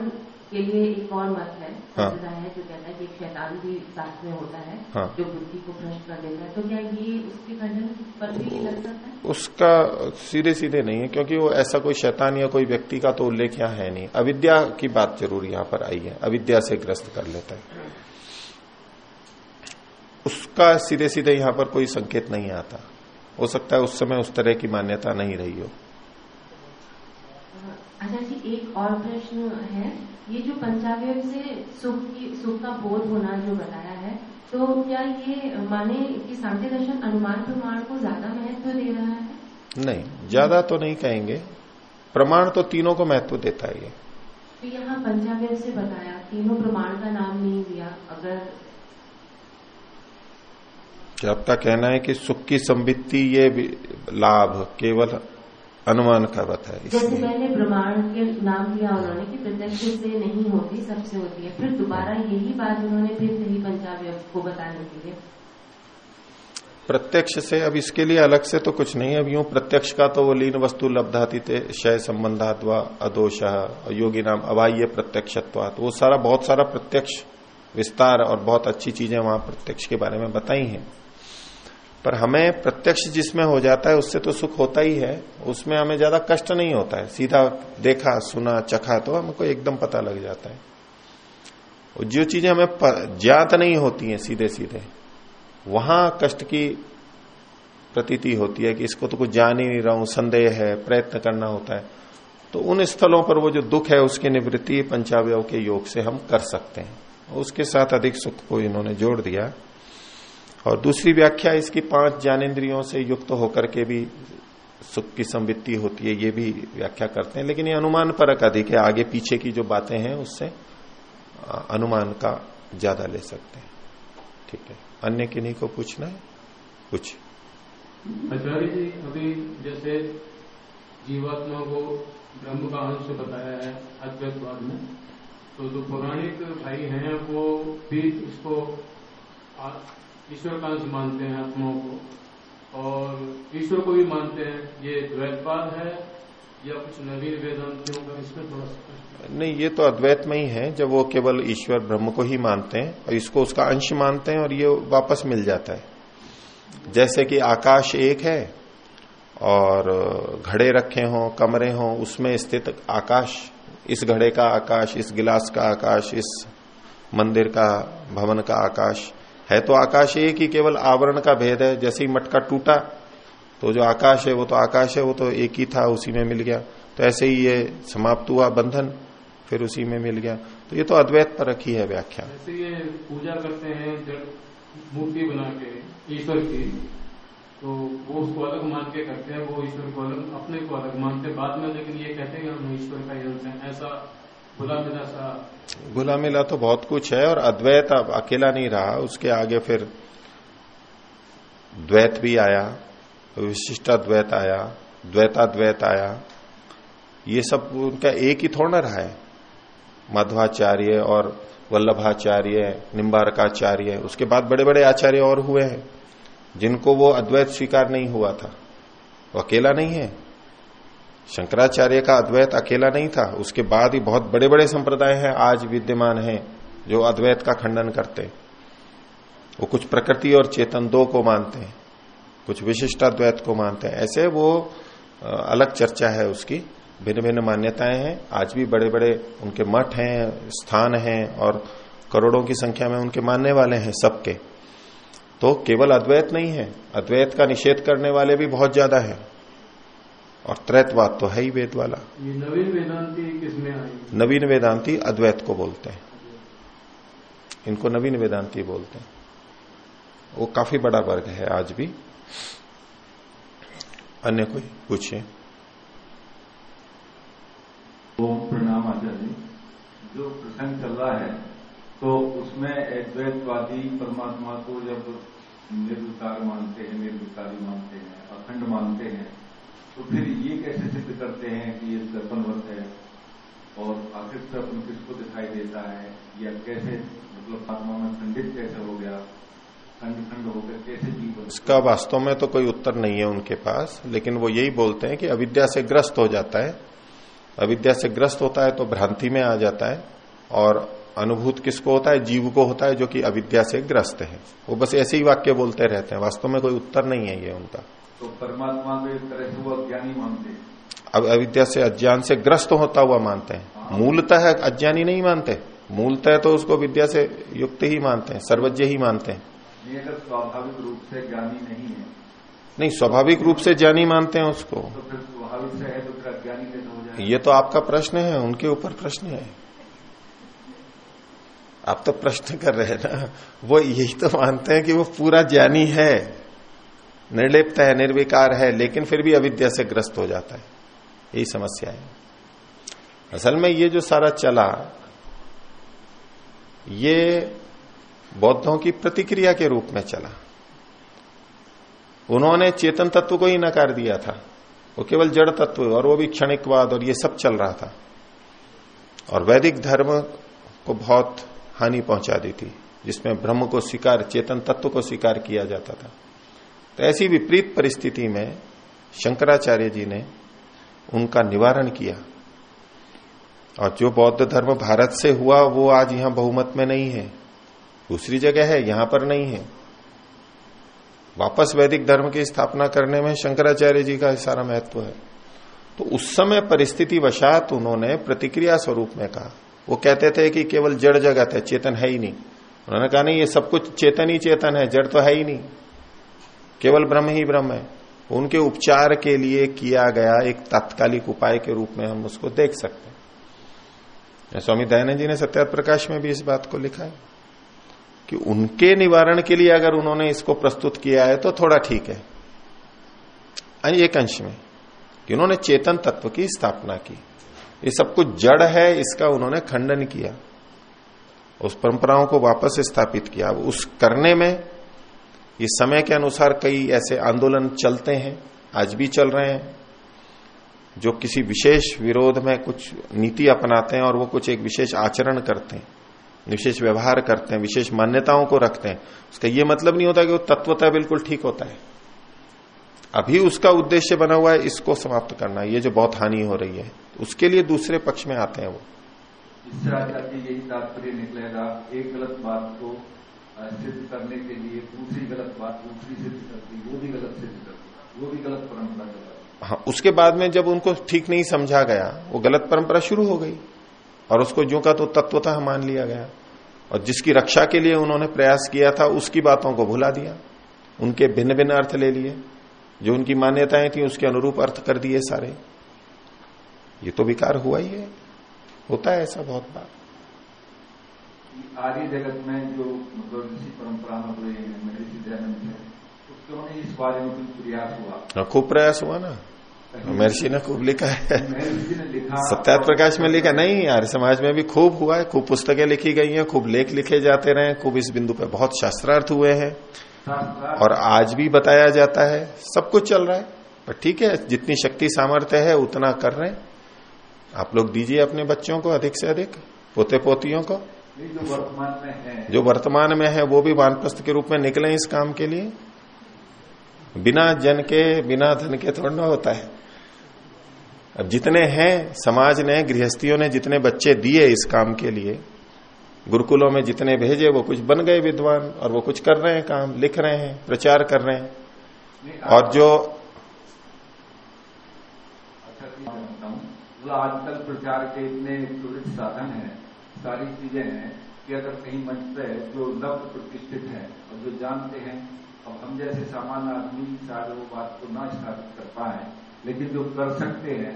S2: के लिए एक और मत है हाँ। है जो कहता है कि शैतान भी साथ में होता है हाँ। जो बुद्धि को भ्रष्ट कर देता है। तो क्या ये उसके खंडन पर भी लग सकता है?
S1: उसका सीधे सीधे नहीं है क्योंकि वो ऐसा कोई शैतान या कोई व्यक्ति का तो उल्लेख यहाँ है नहीं। अविद्या की बात ज़रूर यहाँ पर आई है अविद्या से ग्रस्त कर लेता है। उसका सीधे सीधे यहाँ पर कोई संकेत नहीं आता। हो सकता है उस समय उस तरह की मान्यता नहीं रही हो।
S2: अच्छा जी एक और प्रश्न है। ये जो पंचावय से सुख की सुख का बोध होना जो बताया है तो क्या ये माने कि सांख्य दर्शन अनुमान प्रमाण को ज़्यादा महत्व दे रहा है?
S1: नहीं ज़्यादा तो नहीं कहेंगे। प्रमाण तो तीनों को महत्व देता है ये।
S2: तो यहाँ पंचावय से बताया तीनों प्रमाण का नाम नहीं दिया अगर
S1: आपका कहना है कि सुख की संबित्ति ये लाभ केवल अनुमान का बता है
S2: जैसे पहले प्रमाण के नाम दिया उन्होंने कि प्रत्यक्ष से नहीं होती सबसे होती है। फिर दोबारा यही बात उन्होंने फिर सही पंचावय को बताने के लिए।
S1: प्रत्यक्ष से अब इसके लिए अलग से तो कुछ नहीं है। अब यूँ प्रत्यक्ष का तो वो लीन वस्तु लब्धाती थे शय संबंधात्वा अदोष योगी नाम अबाह्य प्रत्यक्षत्वात। वो सारा बहुत सारा प्रत्यक्ष विस्तार और बहुत अच्छी चीज़ें वहाँ प्रत्यक्ष के बारे में बताई हैं। पर हमें प्रत्यक्ष जिसमें हो जाता है, उससे तो सुख होता ही है। उसमें हमें ज़्यादा कष्ट नहीं होता है। सीधा देखा, सुना, चखा तो हमको एकदम पता लग जाता है। जो चीज़ें हमें ज्ञात नहीं होती हैं सीधे सीधे वहाँ कष्ट की प्रतीति होती है कि इसको तो कुछ जान ही नहीं रहा हूँ, संदेह है, प्रयत्न करना होता है। तो उन स्थलों पर वो जो दुख है, उसकी निवृत्ति पंचावय के योग से हम कर सकते हैं। उसके साथ अधिक सुख को इन्होंने जोड़ दिया। और दूसरी व्याख्या इसकी पाँच ज्ञानेन्द्रियों से युक्त होकर के भी सुख की संवित्ति होती है, ये भी व्याख्या करते हैं। लेकिन ये अनुमान परक अधिक है, आगे पीछे की जो बातें हैं उससे अनुमान का ज़्यादा ले सकते हैं। ठीक है। अन्य किन्हीं को पूछना है? कुछ
S3: आचार्य जी, अभी जैसे जीवात्मा को ब्रह्म का अंश बताया है अद्वैतवाद में तो जो पौराणिक भाई हैं वो भी इसको ईश्वर का अंश मानते हैं आत्माओं को। और ईश्वर को भी मानते हैं। ये द्वैतवाद है या कुछ नवीन वेदांतियों का? इसमें थोड़ा सा
S1: नहीं, ये तो अद्वैत में ही है, जब वो केवल ईश्वर ब्रह्म को ही मानते हैं और इसको उसका अंश मानते हैं और ये वापस मिल जाता है। जैसे कि आकाश एक है और घड़े रखे हों, कमरे हों, उसमें स्थित आकाश, इस घड़े का आकाश, इस गिलास का आकाश, इस मंदिर का, भवन का आकाश है तो आकाश एक ही, केवल आवरण का भेद है। जैसे ही मटका टूटा तो जो आकाश है, वो तो आकाश है, वो तो एक ही था, उसी में मिल गया। तो ऐसे ही ये समाप्त हुआ बंधन, फिर उसी में मिल गया। तो ये तो अद्वैत पर रखी है व्याख्या।
S3: जैसे ये पूजा करते हैं मूर्ति बना के ईश्वर की तो वो उसको अलग मान के करते हैं, वो ईश्वर को अलग, अपने को अलग मानते बाद में लेकिन ये कहते हैं हम ईश्वर का ही। ऐसा
S1: गुला मिला तो बहुत कुछ है और अद्वैत अब अकेला नहीं रहा। उसके आगे फिर द्वैत भी आया, विशिष्टाद्वैत आया, द्वैताद्वैत आया। ये सब उनका एक ही थोड़ा रहा है। मध्वाचार्य और वल्लभाचार्य, निम्बारकाचार्य, उसके बाद बड़े बड़े आचार्य और हुए हैं, जिनको वो अद्वैत स्वीकार नहीं हुआ था। वो अकेला नहीं है। शंकराचार्य का अद्वैत अकेला नहीं था। उसके बाद ही बहुत बड़े बड़े संप्रदाय हैं, आज विद्यमान हैं, जो अद्वैत का खंडन करते वो कुछ प्रकृति और चेतन दो को मानते हैं, कुछ विशिष्ट अद्वैत को मानते हैं। ऐसे वो अलग चर्चा है उसकी। भिन्न भिन्न मान्यताएँ हैं। आज भी बड़े बड़े उनके मठ हैं, स्थान हैं और करोड़ों की संख्या में उनके मानने वाले हैं सबके। तो केवल अद्वैत नहीं है। अद्वैत का निषेध करने वाले भी बहुत ज़्यादा है। और त्रैतवाद तो है ही वेद वाला।
S3: ये नवीन वेदांति किसमें आई?
S1: नवीन वेदांति अद्वैत को बोलते हैं। इनको नवीन वेदांति बोलते हैं। वो काफ़ी बड़ा वर्ग है आज भी। अन्य कोई पूछिए।
S4: ओम प्रणाम आचार्य जी। जो प्रसंग चल रहा है तो उसमें अद्वैतवादी परमात्मा को जब निर्विकार मानते हैं निर्विकारी मानते हैं अखंड मानते हैं तो फिर ये कैसे सिद्ध करते हैं कि ये दर्पणवत है? और आखिर दर्पण किसको दिखाई देता है? या कैसे मतलब आत्मा में खंडित कैसे हो गया?
S1: इसका वास्तव में तो कोई उत्तर नहीं है उनके पास, लेकिन वो यही बोलते हैं कि अविद्या से ग्रस्त हो जाता है। अविद्या से ग्रस्त होता है तो भ्रांति में आ जाता है, और अनुभूत किसको होता है? जीव को होता है जो कि अविद्या से ग्रस्त है। वो बस ऐसे ही वाक्य बोलते रहते हैं। वास्तव में कोई उत्तर नहीं है ये उनका।
S4: तो परमात्मा को एक तरह से वो अज्ञानी मानते हैं।
S1: अब अविद्या से अज्ञान से ग्रस्त होता हुआ मानते हैं। मूलतः अज्ञानी नहीं मानते। मूलतः तो उसको विद्या से युक्त ही मानते हैं सर्वज्ञ ही मानते हैं।
S4: ये अगर स्वाभाविक रूप से ज्ञानी नहीं है
S1: नहीं स्वाभाविक रूप से ज्ञानी मानते हैं उसको।
S4: तो फिर स्वाभाविक से है तो फिर अज्ञानी कैसे हो जाए
S1: ये तो आपका प्रश्न है उनके ऊपर प्रश्न है। आप तो प्रश्न कर रहे हैं ना। वो यही तो मानते हैं कि वो पूरा ज्ञानी है। निर्लिप्त है, निर्विकार है, लेकिन फिर भी अविद्या से ग्रस्त हो जाता है। यही समस्या है। असल में ये जो सारा चला, ये बौद्धों की प्रतिक्रिया के रूप में चला। उन्होंने चेतन तत्व को ही नकार दिया था। वो केवल जड़ तत्व और वो भी क्षणिकवाद और ये सब चल रहा था। और वैदिक धर्म को बहुत हानि पहुँचा दी थी, जिसमें ब्रह्म को स्वीकार, चेतन तत्व को स्वीकार किया जाता था। तो ऐसी विपरीत परिस्थिति में शंकराचार्य जी ने उनका निवारण किया। और जो बौद्ध धर्म भारत से हुआ, वो आज यहाँ बहुमत में नहीं है। दूसरी जगह है, यहाँ पर नहीं है। वापस वैदिक धर्म की स्थापना करने में शंकराचार्य जी का सारा महत्व है। तो उस समय परिस्थिति वशात उन्होंने प्रतिक्रिया स्वरूप में कहा। वो कहते थे कि केवल जड़ जगत है, चेतन है ही नहीं। उन्होंने कहा, नहीं, ये सब कुछ चेतन ही चेतन है, जड़ तो है ही नहीं। केवल ब्रह्म ही ब्रह्म है। उनके उपचार के लिए किया गया एक तात्कालिक उपाय के रूप में हम उसको देख सकते हैं। स्वामी दयानंद जी ने सत्यात प्रकाश में भी इस बात को लिखा है कि उनके निवारण के लिए अगर उन्होंने इसको प्रस्तुत किया है तो थोड़ा ठीक है। एक अंश में कि उन्होंने चेतन तत्व की स्थापना की। ये सब कुछ जड़ है, इसका उन्होंने खंडन किया। उस परंपराओं को वापस स्थापित किया। उस करने में ये समय के अनुसार कई ऐसे आंदोलन चलते हैं, आज भी चल रहे हैं, जो किसी विशेष विरोध में कुछ नीति अपनाते हैं और वो कुछ एक विशेष आचरण करते हैं, विशेष व्यवहार करते हैं, विशेष मान्यताओं को रखते हैं। उसका ये मतलब नहीं होता कि वो तत्वता बिल्कुल ठीक होता है। अभी उसका उद्देश्य बना हुआ है इसको समाप्त करना, ये जो बहुत हानि हो रही है, उसके लिए दूसरे पक्ष में आते हैं वो।
S4: यही तात्पर्य निकलेगा, एक गलत बात को सिद्ध करने के लिए दूसरी गलत बात, दूसरी सिद्ध करती, वो भी गलत सिद्ध करती, वो भी गलत परंपरा चलाती
S1: हाँ उसके बाद में जब उनको ठीक नहीं समझा गया, वो गलत परंपरा शुरू हो गई और उसको जो का तो तत्वतः मान लिया गया और जिसकी रक्षा के लिए उन्होंने प्रयास किया था, उसकी बातों को भुला दिया, उनके भिन्न भिन्न अर्थ ले लिए, जो उनकी मान्यताएँ थी, उसके अनुरूप अर्थ कर दिए सारे। ये तो विकार हुआ ही है, होता है ऐसा बहुत बार।
S4: आर्य जगत में जो मतलब ऋषि परंपरा में हुए महर्षि दयानंद है उसके उन्हें इस बारे में कुछ प्रयास हुआ।
S1: हाँ, खूब प्रयास हुआ ना। महर्षि ने खूब लिखा है। सत्यात प्रकाश में लिखा नहीं यार समाज में भी खूब हुआ है खूब पुस्तकें लिखी गई हैं खूब लेख लिखे जाते रहे खूब इस बिंदु पे बहुत शास्त्रार्थ हुए हैं। और आज भी बताया जाता है सब कुछ चल रहा है पर ठीक है जितनी शक्ति सामर्थ्य है उतना कर रहे हैं। आप लोग दीजिए अपने बच्चों को अधिक से अधिक पोते पोतियों को।
S4: जो वर्तमान में है।
S1: जो वर्तमान में है वो भी वानप्रस्थ के रूप में निकले इस काम के लिए। बिना जन के बिना धन के थोड़ा ना होता है। अब जितने हैं समाज ने गृहस्थियों ने जितने बच्चे दिए इस काम के लिए गुरुकुलों में जितने भेजे वो कुछ बन गए विद्वान और वो कुछ कर रहे हैं काम लिख रहे हैं प्रचार कर रहे हैं। और जो
S4: अच्छा। मतलब आजकल प्रचार के इतने साधन हैं। सारी चीज़ें हैं कि अगर कहीं मंच पे जो लब्ध प्रतिष्ठित है और जो जानते हैं, अब हम जैसे सामान्य आदमी शायद वो बात को ना स्थापित कर पाए, लेकिन जो कर सकते हैं,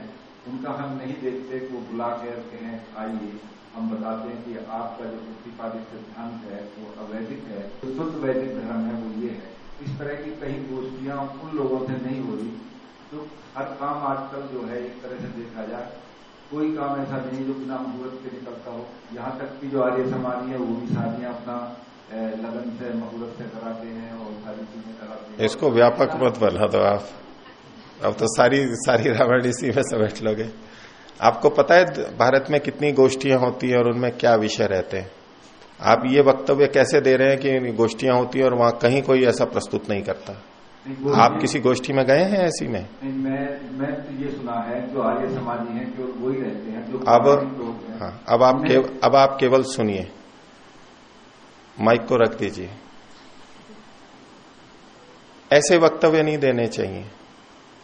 S4: उनका हम नहीं देखते कि वो बुला कर कहें, आइए, हम बताते हैं कि आपका जो प्रतिपादित सिद्धांत है, वो अवैधिक है, जो शुद्ध वैदिक धर्म है वो ये है। इस तरह की कई गोष्ठियाँ उन लोगों से नहीं हो रही, जो हर काम आजकल जो है, एक तरह से देखा जाए कोई काम ऐसा नहीं जो बिना मुहूर्त के निकलता हो। यहाँ तक की जो आर्य समाधि है, वो भी शादियाँ अपना लगन से, मुहूर्त से कराते हैं और सारी चीज़ें कराते हैं।
S1: इसको व्यापक मत बना दो आप। अब तो सारी सारी रावण इसी में समेट लोगे। आपको पता है भारत में कितनी गोष्ठियाँ होती है और उनमें क्या विषय रहते हैं? आप ये वक्तव्य कैसे दे रहे हैं कि गोष्ठियाँ होती है और वहाँ कहीं कोई ऐसा प्रस्तुत नहीं करता? आप किसी गोष्ठी में गए हैं ऐसी में?
S4: मैं मैं तो ये सुना है जो आर्य समाजी हैं जो वही रहते हैं जो
S1: अब हाँ। अब आप केव, अब आप केवल सुनिए। माइक को रख दीजिए। ऐसे वक्तव्य नहीं देने चाहिए।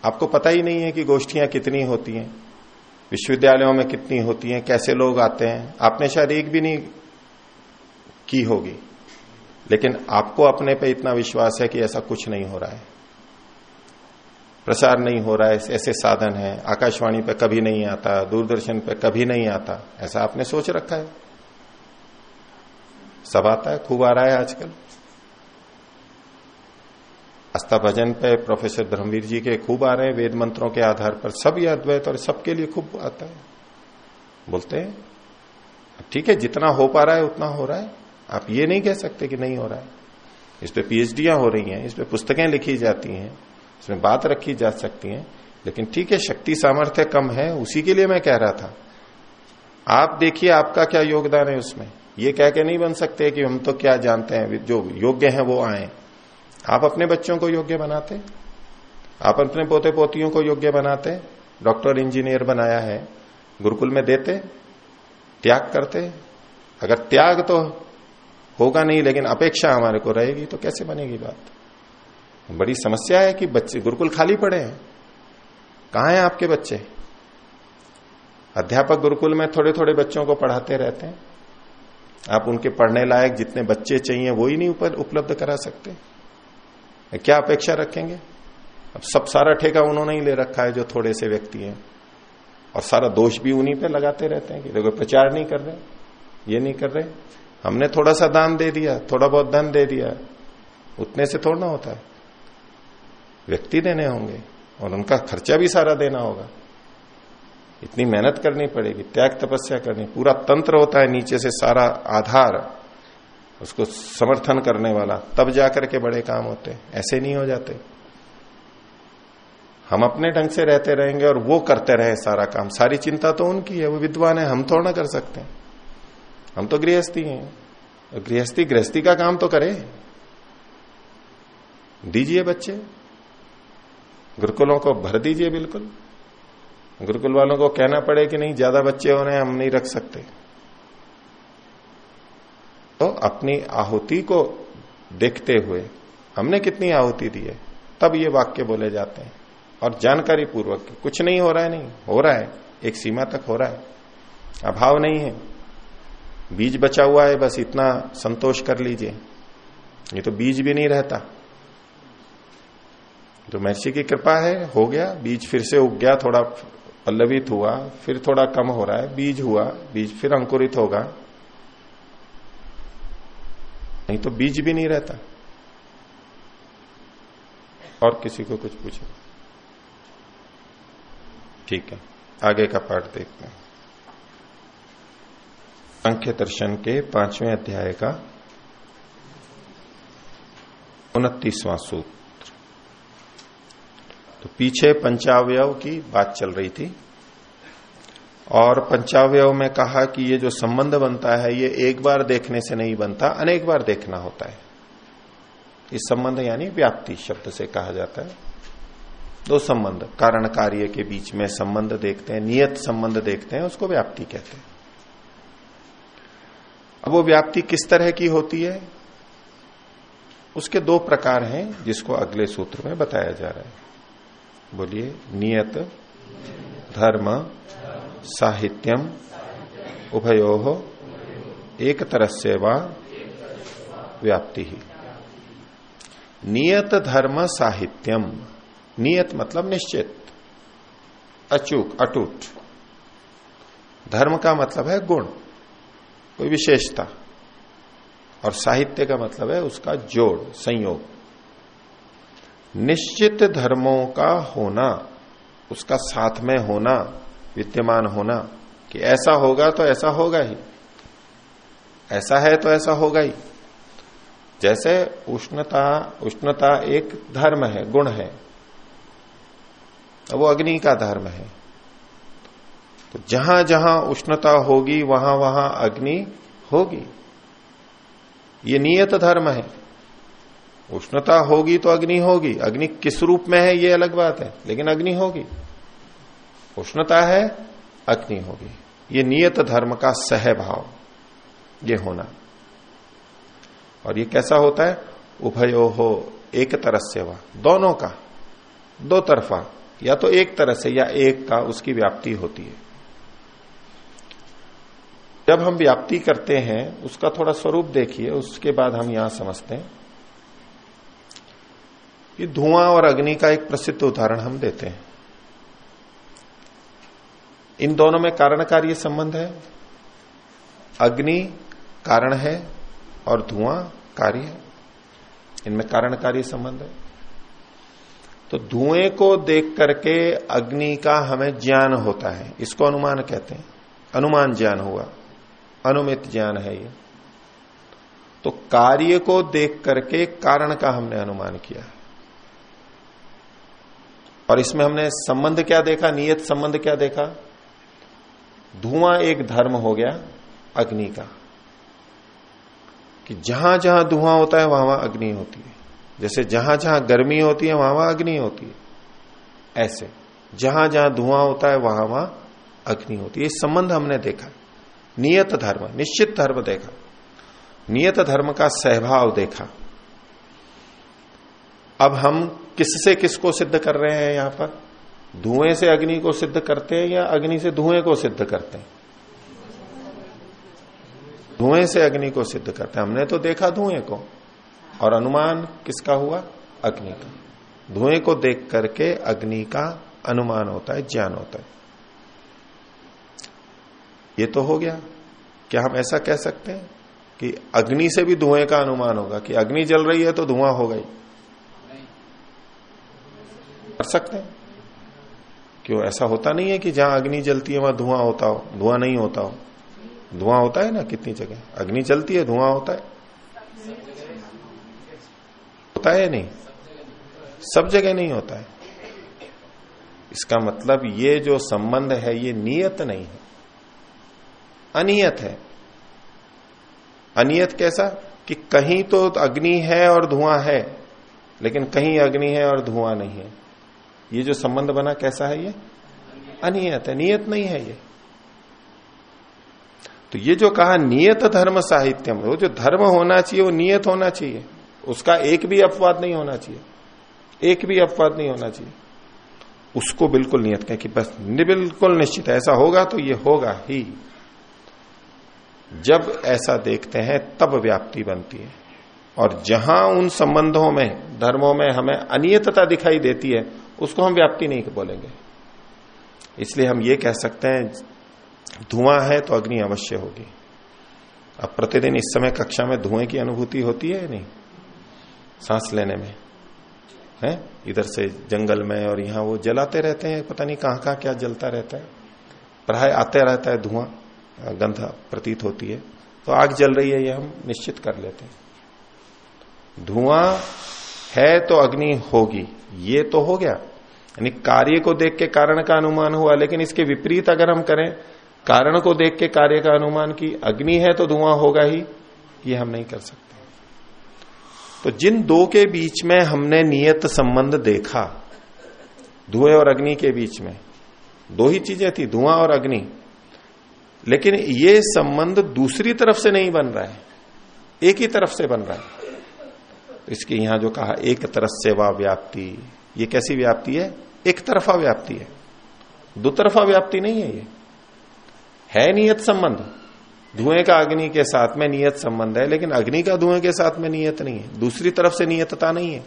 S1: आपको पता ही नहीं है कि गोष्ठियाँ कितनी होती हैं विश्वविद्यालयों में कितनी होती हैं कैसे लोग आते हैं। आपने शायद एक भी नहीं की होगी। लेकिन आपको अपने पे इतना विश्वास है कि ऐसा कुछ नहीं हो रहा है। प्रसार नहीं हो रहा है, ऐसे साधन है, आकाशवाणी पे कभी नहीं आता, दूरदर्शन पे कभी नहीं आता, ऐसा आपने सोच रखा है। सब आता है, खूब आ रहा है आजकल। आस्था भजन पे प्रोफेसर धर्मवीर जी के खूब आ रहे हैं, वेद मंत्रों के आधार पर सब ये अद्वैत और सबके लिए खूब आता है। बोलते हैं, ठीक है, जितना हो पा रहा है, उतना हो रहा है। आप ये नहीं कह सकते कि नहीं हो रहा है। इस पर पीएचडियाँ हो रही हैं, इस पर पुस्तकें लिखी जाती हैं, इसमें बात रखी जा सकती है, लेकिन ठीक है, शक्ति सामर्थ्य कम है, उसी के लिए मैं कह रहा था। आप देखिए आपका क्या योगदान है उसमें। ये कह के नहीं बन सकते कि हम तो क्या जानते हैं, जो योग्य है वो आए। आप अपने बच्चों को योग्य बनाते। आप अपने पोते पोतियों को योग्य बनाते। डॉक्टर, इंजीनियर बनाया है। गुरुकुल में देते, त्याग करते। अगर त्याग तो होगा नहीं, लेकिन अपेक्षा हमारे को रहेगी तो कैसे बनेगी बात? बड़ी समस्या है कि बच्चे, गुरुकुल खाली पड़े हैं। कहा है आपके बच्चे? अध्यापक गुरुकुल में थोड़े थोड़े बच्चों को पढ़ाते रहते हैं। आप उनके पढ़ने लायक जितने बच्चे चाहिए, वो ही नहीं ऊपर उपलब्ध करा सकते। क्या अपेक्षा रखेंगे? अब सब सारा ठेका उन्होंने ही ले रखा है, जो थोड़े से व्यक्ति हैं। और सारा दोष भी उन्हीं पे लगाते रहते हैं कि देखो, प्रचार नहीं कर रहे, ये नहीं कर रहे। हमने थोड़ा सा दान दे दिया, थोड़ा बहुत धन दे दिया, उतने से थोड़ा ना होता है। व्यक्ति देने होंगे और उनका खर्चा भी सारा देना होगा। इतनी मेहनत करनी पड़ेगी, त्याग तपस्या करनी, पूरा तंत्र होता है नीचे से सारा आधार, उसको समर्थन करने वाला, तब जाकर के बड़े काम होते ऐसे नहीं हो जाते। हम अपने ढंग से रहते रहेंगे और वो करते रहे सारा काम। सारी चिंता तो उनकी है, वो विद्वान है, हम थोड़ा कर सकते हम तो गृहस्थी हैं। गृहस्थी गृहस्थी का काम तो करे। दीजिए बच्चे। गुरुकुलों को भर दीजिए बिल्कुल। गुरुकुल वालों को कहना पड़े कि नहीं, ज़्यादा बच्चे हो रहे हैं हम नहीं रख सकते। तो अपनी आहुति को देखते हुए, हमने कितनी आहुति दी है? तब ये वाक्य बोले जाते हैं। और जानकारी पूर्वक, कुछ नहीं हो रहा है, नहीं, हो रहा है। एक सीमा तक हो रहा है। अभाव नहीं है। बीज बचा हुआ है, बस इतना संतोष कर लीजिए। ये तो बीज भी नहीं रहता। तो महर्षि की कृपा है, हो गया, बीज फिर से उग गया, थोड़ा पल्लवित हुआ, फिर थोड़ा कम हो रहा है, बीज हुआ, बीज फिर अंकुरित होगा। नहीं तो बीज भी नहीं रहता। और किसी को कुछ पूछे? ठीक है, आगे का पार्ट देखते हैं। संख्य दर्शन के पाँचवें अध्याय का उनतीसवां सूत्र। तो पीछे पंचावयव की बात चल रही थी और पंचावयव में कहा कि ये जो संबंध बनता है, ये एक बार देखने से नहीं बनता, अनेक बार देखना होता है। इस संबंध यानी व्याप्ति शब्द से कहा जाता है। दो संबंध, कारण कार्य के बीच में संबंध देखते हैं, नियत संबंध देखते हैं, उसको व्याप्ति कहते हैं। अब वो व्याप्ति किस तरह की होती है? उसके दो प्रकार हैं, जिसको अगले सूत्र में बताया जा रहा है। बोलिए, नियत, धर्म, साहित्यम, उभयो एक तरह से व्याप्ति ही। नियत, धर्म, साहित्यम। नियत मतलब निश्चित। अचूक, अटूट। धर्म का मतलब है गुण। कोई विशेषता। और साहित्य का मतलब है उसका जोड़, संयोग। निश्चित धर्मों का होना, उसका साथ में होना, विद्यमान होना, कि ऐसा होगा तो ऐसा होगा ही। ऐसा है तो ऐसा होगा ही। जैसे उष्णता उष्णता एक धर्म है, गुण है। वो अग्नि का धर्म है। तो जहाँ जहाँ उष्णता होगी, वहाँ वहाँ अग्नि होगी। ये नियत धर्म है। उष्णता होगी तो अग्नि होगी। अग्नि किस रूप में है, ये अलग बात है, लेकिन अग्नि होगी। उष्णता है, अग्नि होगी। ये नियत धर्म का सहभाव, ये होना। और ये कैसा होता है? उभयो हो, एक तरह से वह दोनों का, दो तरफा, या तो एक तरह से या एक का, उसकी व्याप्ति होती है। जब हम व्याप्ति करते हैं, उसका थोड़ा स्वरूप देखिए, उसके बाद हम यहाँ समझते हैं। कि धुआँ और अग्नि का एक प्रसिद्ध उदाहरण हम देते हैं। इन दोनों में कारण कार्य संबंध है। अग्नि कारण है और धुआँ कार्य है। इनमें कारण कार्य संबंध है। तो धुएँ को देख करके अग्नि का हमें ज्ञान होता है। इसको अनुमान कहते हैं। अनुमान ज्ञान हुआ। अनुमित ज्ञान है ये। तो कार्य को देख करके कारण का हमने अनुमान किया। और इसमें हमने संबंध क्या देखा, नियत संबंध क्या देखा? धुआँ एक धर्म हो गया, अग्नि का। कि जहाँ जहाँ धुआँ होता है, वहाँ वहाँ अग्नि होती है। जैसे जहाँ जहाँ गर्मी होती है, वहाँ वहाँ अग्नि होती है। ऐसे, जहाँ जहाँ धुआँ होता है, वहाँ वहाँ अग्नि होती है। इस संबंध हमने देखा। नियत धर्म, निश्चित धर्म देखा। नियत धर्म का सहभाव देखा। अब हम किससे किसको सिद्ध कर रहे हैं यहाँ पर? धुएँ से अग्नि को सिद्ध करते हैं या अग्नि से धुएँ को सिद्ध करते हैं? धुएँ से अग्नि को सिद्ध करते हैं। हमने तो देखा धुएँ को। और अनुमान किसका हुआ? अग्नि का। धुएँ को देख करके अग्नि का अनुमान होता है, ज्ञान होता है। ये तो हो गया। क्या हम ऐसा कह सकते हैं कि अग्नि से भी धुएँ का अनुमान होगा कि अग्नि जल रही है तो धुआँ ही कर सकते हैं। क्यों? ऐसा होता नहीं है कि जहाँ अग्नि जलती है वहाँ धुआँ होता हो। धुआँ नहीं होता हो। धुआँ होता है ना कितनी जगह? अग्नि जलती है, धुआँ होता है। होता है नहीं? सब जगह नहीं होता है। इसका मतलब ये जो संबंध है, ये नियत नहीं है। अनियत है। अनियत कैसा? कि कहीं तो अग्नि है और धुआँ है, लेकिन कहीं अग्नि है और धुआँ नहीं है। ये जो संबंध बना, कैसा है ये? अनियत है। नियत नहीं है ये। तो ये जो कहा, नियत धर्म साहित्यम, वो जो धर्म होना चाहिए, वो नियत होना चाहिए। उसका एक भी अपवाद नहीं होना चाहिए। एक भी अपवाद नहीं होना चाहिए। उसको बिल्कुल नियत कहें कि बस बिल्कुल निश्चित ऐसा होगा तो ये होगा ही। जब ऐसा देखते हैं, तब व्याप्ति बनती है। और जहाँ उन संबंधों में, धर्मों में हमें अनियतता दिखाई देती है, उसको हम व्याप्ति नहीं बोलेंगे। इसलिए हम ये कह सकते हैं, धुआँ है तो अग्नि अवश्य होगी। अब प्रतिदिन इस समय कक्षा में धुएँ की अनुभूति होती है नहीं? सांस लेने में। है? इधर से जंगल में और यहाँ वो जलाते रहते हैं, पता नहीं कहाँ कहाँ क्या जलता रहता है। प्राय आते रहता है धुआँ। गंध प्रतीत होती है तो आग जल रही है, ये हम निश्चित कर लेते हैं। धुआँ है तो अग्नि होगी, ये तो हो गया। यानी कार्य को देख के कारण का अनुमान हुआ, लेकिन इसके विपरीत अगर हम करें, कारण को देख के कार्य का अनुमान की अग्नि है तो धुआँ होगा ही, ये हम नहीं कर सकते। तो जिन दो के बीच में हमने नियत संबंध देखा, धुएँ और अग्नि के बीच में, दो ही चीज़ें थी, धुआँ और अग्नि। लेकिन ये संबंध दूसरी तरफ़ से नहीं बन रहा है। एक ही तरफ़ से बन रहा है। इसके यहाँ जो कहा, एक तरफ़ से वा व्याप्ति, ये कैसी व्याप्ति है? एक तरफा व्याप्ति है। दो तरफा व्याप्ति नहीं है ये। है नियत संबंध। धुएँ का अग्नि के साथ में नियत संबंध है, लेकिन अग्नि का धुएँ के साथ में नियत नहीं है। दूसरी तरफ़ से नियतता नहीं है।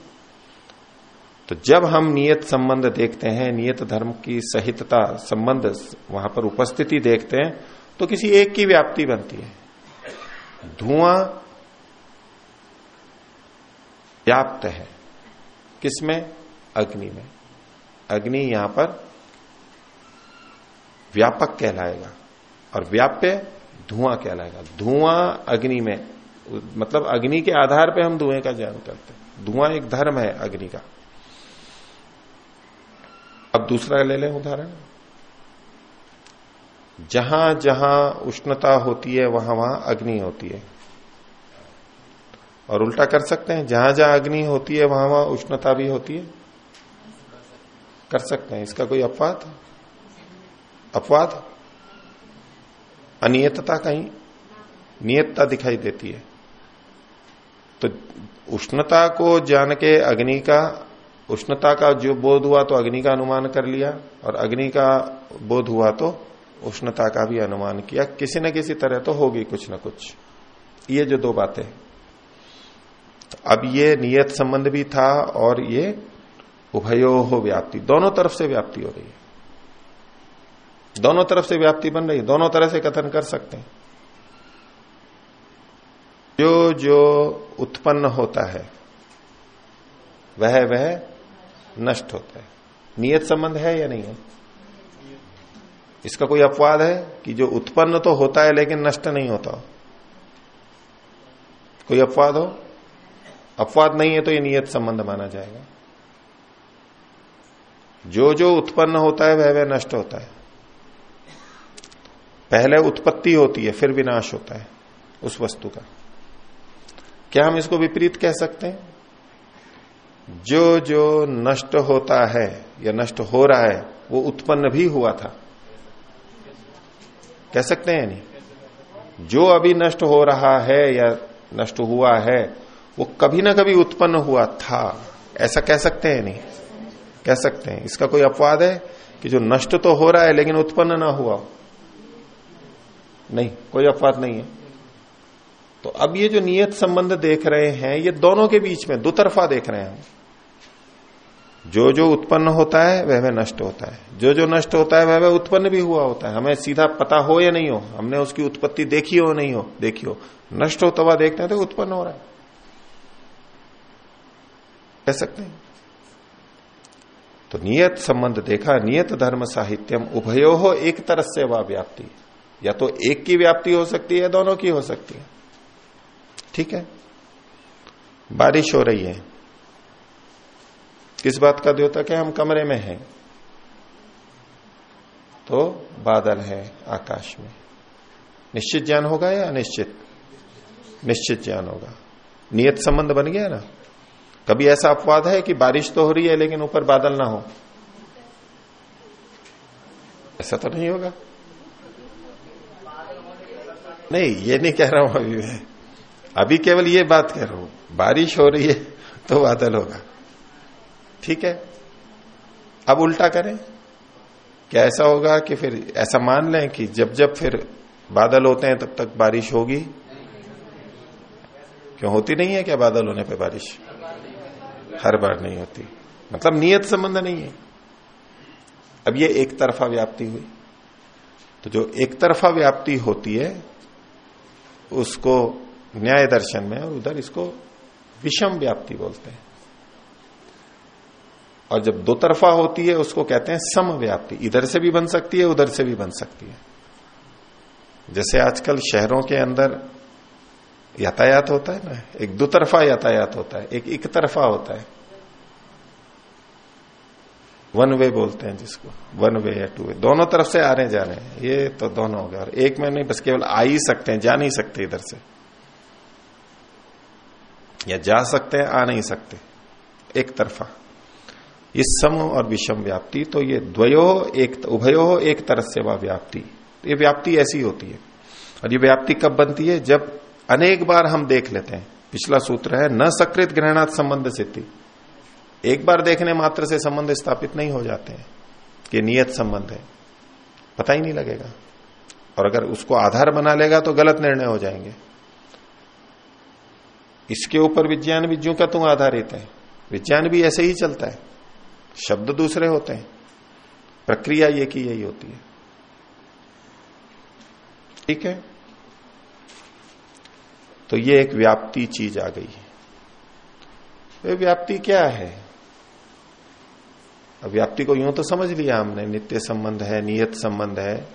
S1: तो जब हम नियत संबंध देखते हैं, नियत धर्म की सहितता संबंध वहाँ पर उपस्थिति देखते हैं तो किसी एक की व्याप्ति बनती है। धुआँ व्याप्त है। किसमें अग्नि में। अग्नि यहाँ पर व्यापक कहलाएगा और व्याप्य धुआँ कहलाएगा। धुआँ अग्नि में मतलब अग्नि के आधार पे हम धुएँ का ज्ञान करते हैं। धुआँ एक धर्म है अग्नि का। अब दूसरा ले लें उदाहरण। जहाँ जहाँ उष्णता होती है, वहाँ वहाँ अग्नि होती है। और उल्टा कर सकते हैं, जहाँ जहाँ अग्नि होती है, वहाँ वहाँ उष्णता भी होती है। कर सकते हैं, इसका कोई अपवाद? अपवाद? अनियतता कहीं? नियतता दिखाई देती है। तो उष्णता को जान के अग्नि का, उष्णता का जो बोध हुआ तो अग्नि का अनुमान कर लिया, और अग्नि का बोध हुआ तो उष्णता का भी अनुमान किया, किसी न किसी तरह तो होगी कुछ न कुछ। ये जो दो बातें। तो अब ये नियत संबंध भी था और ये उभयो हो व्याप्ति। दोनों तरफ़ से व्याप्ति हो रही है। दोनों तरफ़ से व्याप्ति बन रही है। दोनों तरह से कथन कर सकते हैं। जो जो उत्पन्न होता है, वह वह नष्ट होता है। नियत संबंध है या नहीं है? इसका कोई अपवाद है कि जो उत्पन्न तो होता है लेकिन नष्ट नहीं होता? कोई अपवाद हो? अपवाद नहीं है तो ये नियत संबंध माना जाएगा। जो जो उत्पन्न होता है, वह वह नष्ट होता है। पहले उत्पत्ति होती है, फिर विनाश होता है, उस वस्तु का। क्या हम इसको विपरीत कह सकते हैं? जो जो नष्ट होता है या नष्ट हो रहा है, वो उत्पन्न भी हुआ था। कह सकते हैं नहीं? जो अभी नष्ट हो रहा है या नष्ट हुआ है, वो कभी ना कभी उत्पन्न हुआ था। ऐसा कह सकते हैं नहीं? कह सकते हैं। इसका कोई अपवाद है कि जो नष्ट तो हो रहा है, लेकिन उत्पन्न ना हुआ नहीं, कोई अपवाद नहीं है। तो अब ये जो नियत संबंध देख रहे हैं, ये दोनों के बीच में, दो तरफा देख रहे हैं जो जो उत्पन्न होता है, वह वह नष्ट होता है। जो जो नष्ट होता है, वह वह उत्पन्न भी हुआ होता है। हमें सीधा पता हो या नहीं हो, हमने उसकी उत्पत्ति देखी हो नहीं हो, देखी हो। नष्ट होता हुआ देखते हैं तो उत्पन्न हो रहा है। कह सकते हैं। तो नियत संबंध देखा, नियत धर्म साहित्यम उभयो हो एक तरह से वह व्याप्ति। या तो एक की व्याप्ति हो सकती है दोनों की हो सकती है। ठीक है? बारिश हो रही है। किस बात का द्योतक है? हम कमरे में हैं। तो बादल है आकाश में। निश्चित ज्ञान होगा या अनिश्चित? निश्चित ज्ञान होगा। नियत संबंध बन गया ना? कभी ऐसा अपवाद है कि बारिश तो हो रही है, लेकिन ऊपर बादल ना हो? ऐसा तो नहीं होगा। नहीं, ये नहीं कह रहा हूँ अभी मैं। अभी केवल ये बात कह रहा हूँ। बारिश हो रही है तो बादल होगा। ठीक है? अब उल्टा करें। क्या ऐसा होगा कि फिर ऐसा मान लें कि जब जब फिर बादल होते हैं, तब तक बारिश होगी? क्यों होती नहीं है क्या बादल होने पे बारिश? हर बार नहीं होती। मतलब नियत संबंध नहीं है। अब ये एक तरफा व्याप्ति हुई। तो जो एक तरफा व्याप्ति होती है, उसको न्याय दर्शन में और उधर इसको विषम व्याप्ति बोलते हैं। और जब दो तरफा होती है, उसको कहते हैं सम व्याप्ति इधर से भी बन सकती है, उधर से भी बन सकती है। जैसे आजकल शहरों के अंदर यातायात होता है ना, एक दो तरफा यातायात होता है, एक एक तरफा होता है। वन वे बोलते हैं जिसको वन वे या टू वे दोनों तरफ़ से आ रहे जा रहे हैं। ये तो दोनों हो गया। और एक में नहीं, बस केवल आ ही सकते हैं, जा नहीं सकते इधर से। या जा सकते हैं, आ नहीं सकते। एक तरफा। ये सम और विषम व्याप्ति तो ये द्वयो एक उभयो एक तरह से व्याप्ति। ये व्याप्ति ऐसी होती है। और ये व्याप्ति कब बनती है? जब अनेक बार हम देख लेते हैं। पिछला सूत्र है, न सकृत ग्रहणात् संबंध सिद्धि। एक बार देखने मात्र से संबंध स्थापित नहीं हो जाते हैं, कि नियत संबंध है। पता ही नहीं लगेगा। और अगर उसको आधार बना लेगा तो गलत निर्णय हो जाएँगे। इसके ऊपर विज्ञान विज्ञों का तुम आधारित है। विज्ञान भी ऐसे ही चलता है। शब्द दूसरे होते हैं। प्रक्रिया ये की यही होती है। ठीक है? तो ये एक व्याप्ति चीज़ आ गई है। वे व्याप्ति क्या है? अब व्याप्ति को यूँ तो समझ लिया हमने नित्य संबंध है नियत संबंध है।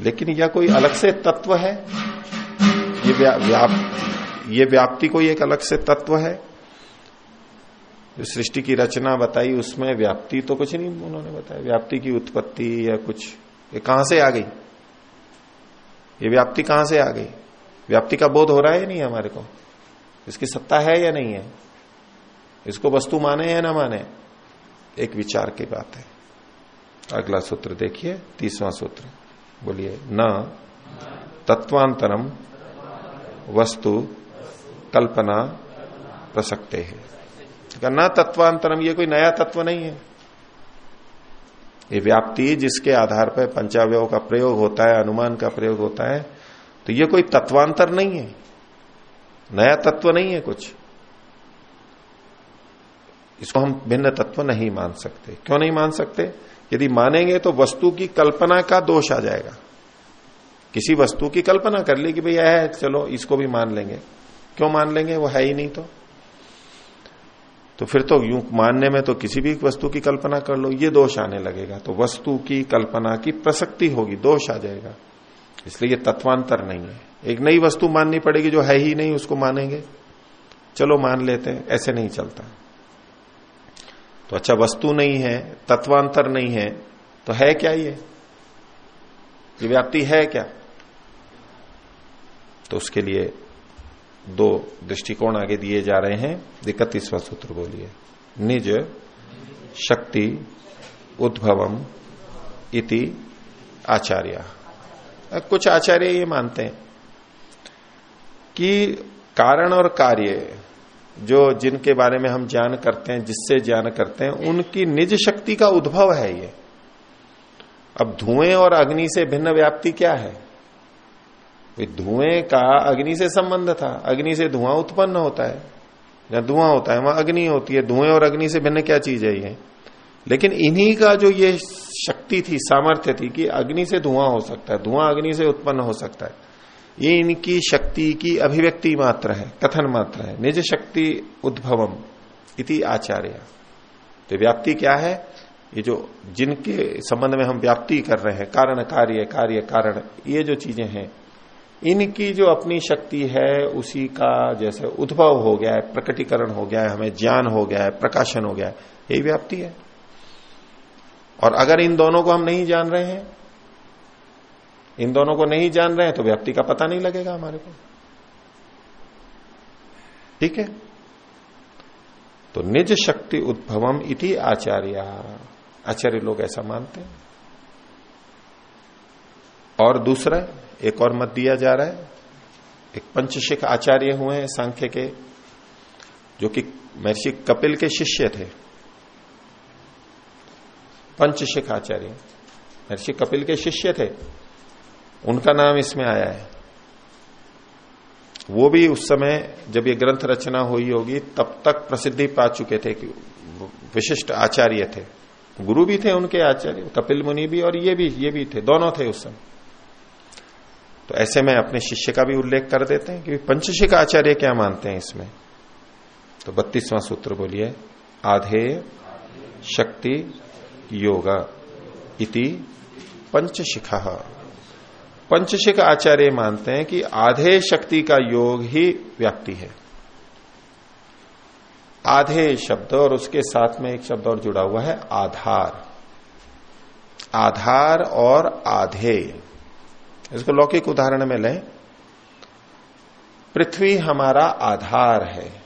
S1: लेकिन यह कोई अलग से तत्व है? ये व्या, व्याप ये व्याप्ति कोई एक अलग से तत्व है? जो सृष्टि की रचना बताई, उसमें व्याप्ति तो कुछ नहीं उन्होंने बताया। व्याप्ति की उत्पत्ति या कुछ, ये कहाँ से आ गई? ये व्याप्ति कहाँ से आ गई? व्याप्ति का बोध हो रहा है नहीं हमारे को? इसकी सत्ता है या नहीं है? इसको वस्तु माने या ना माने? एक विचार की बात है। अगला सूत्र देखिए, तीसवां सूत्र। बोलिए, न, तत्वांतरम, वस्तु, कल्पना, प्रसक्ते है। न तत्वांतरम, ये कोई नया तत्व नहीं है। ये व्याप्ति जिसके आधार पर पंचावय का प्रयोग होता है, अनुमान का प्रयोग होता है तो ये कोई तत्वांतर नहीं है। नया तत्व नहीं है कुछ। इसको हम भिन्न तत्व नहीं मान सकते। क्यों नहीं मान सकते? यदि मानेंगे तो वस्तु की कल्पना का दोष आ जाएगा। किसी वस्तु की कल्पना कर ली कि भाई यह है, चलो, इसको भी मान लेंगे। क्यों मान लेंगे? वो है ही नहीं तो। तो फिर तो यूँ मानने में तो किसी भी वस्तु की कल्पना कर लो, ये दोष आने लगेगा। तो वस्तु की कल्पना की प्रसक्ति होगी, दोष आ जाएगा। इसलिए ये तत्वांतर नहीं है। एक नई वस्तु माननी पड़ेगी जो है ही नहीं, उसको मानेंगे। चलो मान लेते हैं, ऐसे नहीं चलता। तो अच्छा वस्तु नहीं है, तत्वांतर नहीं है तो है क्या ये? ये व्याप्ति है क्या? तो उसके लिए दो दृष्टिकोण आगे दिए जा रहे हैं। इकतीसवा सूत्र बोलिए। निज, शक्ति, उद्भवम, इति, आचार्य। कुछ आचार्य ये मानते हैं कि कारण और कार्य जो जिनके बारे में हम ज्ञान करते हैं, जिससे ज्ञान करते हैं, उनकी निज शक्ति का उद्भव है ये। अब धुएँ और अग्नि से भिन्न व्याप्ति क्या है? धुएँ का अग्नि से संबंध था। अग्नि से धुआँ उत्पन्न होता है। जहाँ धुआँ होता है, वहाँ अग्नि होती है। धुएँ और अग्नि से भिन्न क्या चीज़ है ये? लेकिन इन्हीं का जो ये शक्ति थी, सामर्थ्य थी कि अग्नि से धुआँ हो सकता है, धुआँ अग्नि से उत्पन्न हो सकता है। ये इनकी शक्ति की अभिव्यक्ति मात्र है, कथन मात्र है। निज शक्ति उद्भवम इति आचार्य। तो व्याप्ति क्या है? ये जो जिनके संबंध में हम व्याप्ति कर रहे हैं, कारण कार्य कार्य कारण, ये जो चीज़ें हैं इनकी जो अपनी शक्ति है, उसी का जैसे उद्भव हो गया है, प्रकटीकरण हो गया है, हमें ज्ञान हो गया है, प्रकाशन हो गया है, यही व्याप्ति है। और अगर इन दोनों को हम नहीं जान रहे हैं, इन दोनों को नहीं जान रहे हैं तो व्याप्ति का पता नहीं लगेगा हमारे को। ठीक है? तो निज शक्ति उद्भवम इति आचार्य। आचार्य लोग ऐसा मानते हैं। और दूसरा एक और मत दिया जा रहा है। एक पंचशिख आचार्य हुए हैं सांख्य के, जो कि महर्षि कपिल के शिष्य थे। पंचशिख आचार्य, महर्षि कपिल के शिष्य थे। उनका नाम इसमें आया है। वो भी उस समय जब ये ग्रंथ रचना हुई होगी, तब तक प्रसिद्धि पा चुके थे कि विशिष्ट आचार्य थे। गुरु भी थे उनके आचार्य, कपिल मुनि भी और ये भी ये भी थे, दोनों थे उस समय। तो ऐसे में अपने शिष्य का भी उल्लेख कर देते हैं कि पंचशिक आचार्य क्या मानते हैं इसमें? तो बत्तीसवां सूत्र बोलिए, आधे शक्ति योग इति पंचशिखा। पंचशिक आचार्य मानते हैं कि आधे शक्ति का योग ही व्याप्ति है। आधे शब्द और उसके साथ में एक शब्द और जुड़ा हुआ है, आधार। आधार और आधे। इसको लौकिक उदाहरण में लें। पृथ्वी हमारा आधार है।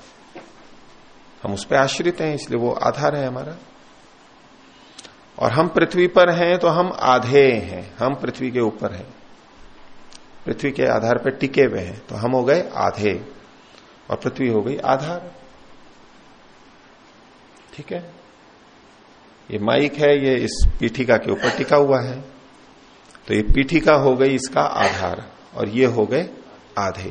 S1: हम उस पर आश्रित हैं, इसलिए वो आधार है हमारा। और हम पृथ्वी पर हैं तो हम आधे हैं। हम पृथ्वी के ऊपर हैं। पृथ्वी के आधार पर टिके हुए हैं तो हम हो गए आधे। और पृथ्वी हो गई आधार। ठीक है? ये माइक है, ये इस पीठिका के ऊपर टिका हुआ है। तो ये पीठिका हो गई इसका आधार और ये हो गए आधे।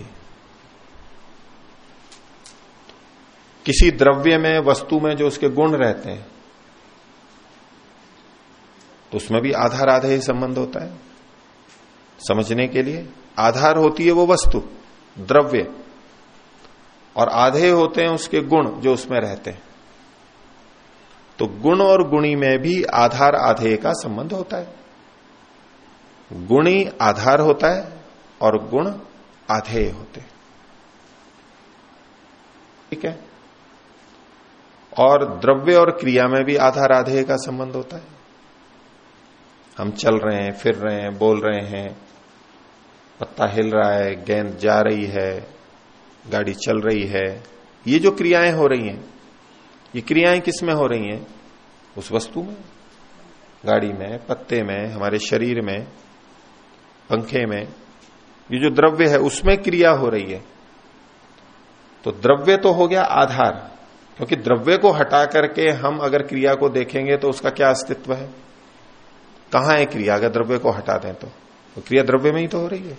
S1: किसी द्रव्य में, वस्तु में जो उसके गुण रहते हैं तो उसमें भी आधार आधे ही संबंध होता है। समझने के लिए आधार होती है वो वस्तु, द्रव्य, और आधे होते हैं उसके गुण जो उसमें रहते हैं। तो गुण और गुणी में भी आधार आधेय का संबंध होता है। गुणी आधार होता है और गुण आधेय होते ठीक है? और द्रव्य और क्रिया में भी आधार आधेय का संबंध होता है। हम चल रहे हैं, फिर रहे हैं, बोल रहे हैं, पत्ता हिल रहा है, गेंद जा रही है, गाड़ी चल रही है। ये जो क्रियाएँ हो रही हैं, ये क्रियाएँ किसमें हो रही हैं? उस वस्तु में, गाड़ी में, पत्ते में, हमारे शरीर में पंखे में ये जो द्रव्य है उसमें क्रिया हो रही है। तो द्रव्य तो हो गया आधार क्योंकि द्रव्य को हटा करके हम अगर क्रिया को देखेंगे तो उसका क्या अस्तित्व है? कहाँ है क्रिया? अगर द्रव्य को हटा दें तो, तो क्रिया द्रव्य में ही तो हो रही है।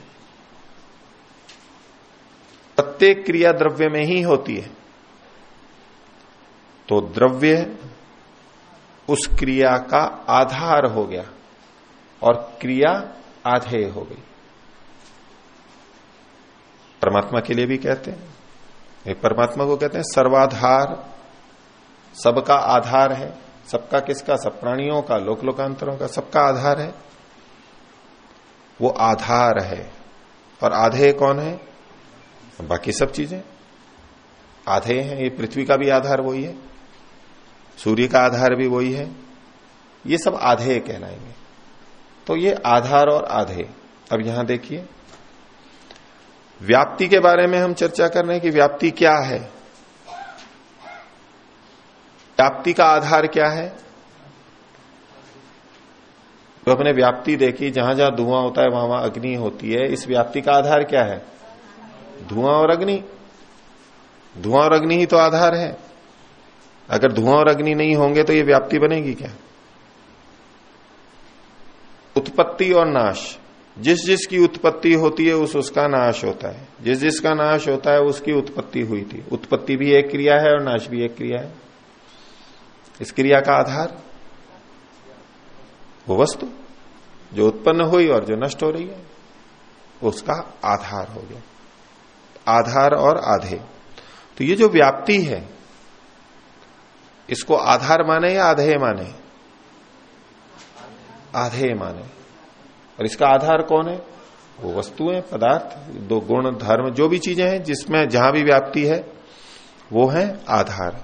S1: प्रत्येक क्रिया द्रव्य में ही होती है। तो द्रव्य उस क्रिया का आधार हो गया और क्रिया आधेय हो गई। परमात्मा के लिए भी कहते हैं। परमात्मा को कहते हैं सर्वाधार। सबका आधार है। सबका किसका? सब प्राणियों का लोक लोकांतरों का सबका आधार है। वो आधार है। और आधे कौन है? बाकी सब चीज़ें। आधे हैं। ये पृथ्वी का भी आधार वही है। सूर्य का आधार भी वही है। ये सब आधे कहलाएँगे। तो ये आधार और आधे। अब यहाँ देखिए। व्याप्ति के बारे में हम चर्चा कर रहे हैं कि व्याप्ति क्या है। व्याप्ति का आधार क्या है? तो अपने व्याप्ति देखी जहाँ जहाँ धुआँ होता है, वहाँ वहाँ अग्नि होती है। इस व्याप्ति का आधार क्या है? धुआँ और अग्नि। धुआँ और अग्नि ही तो आधार है। अगर धुआँ और अग्नि नहीं होंगे तो ये व्याप्ति बनेगी क्या? उत्पत्ति और नाश। जिस जिसकी उत्पत्ति होती है, उस उसका नाश होता है। जिस जिसका नाश होता है, उसकी उत्पत्ति हुई थी। उत्पत्ति भी एक क्रिया है और नाश भी एक क्रिया है। इस क्रिया का आधार? वो वस्तु, जो उत्पन्न हुई और जो नष्ट हो रही है, उसका आधार हो गया। आधार और आधे। तो ये जो व्याप्ति है, इसको आधार माने या आधेय माने? आधेय माने। और इसका आधार कौन है? वो वस्तुएँ पदार्थ, दो गुण, धर्म, जो भी चीज़ें हैं, जिसमें जहाँ भी व्याप्ति है, वो है आधार।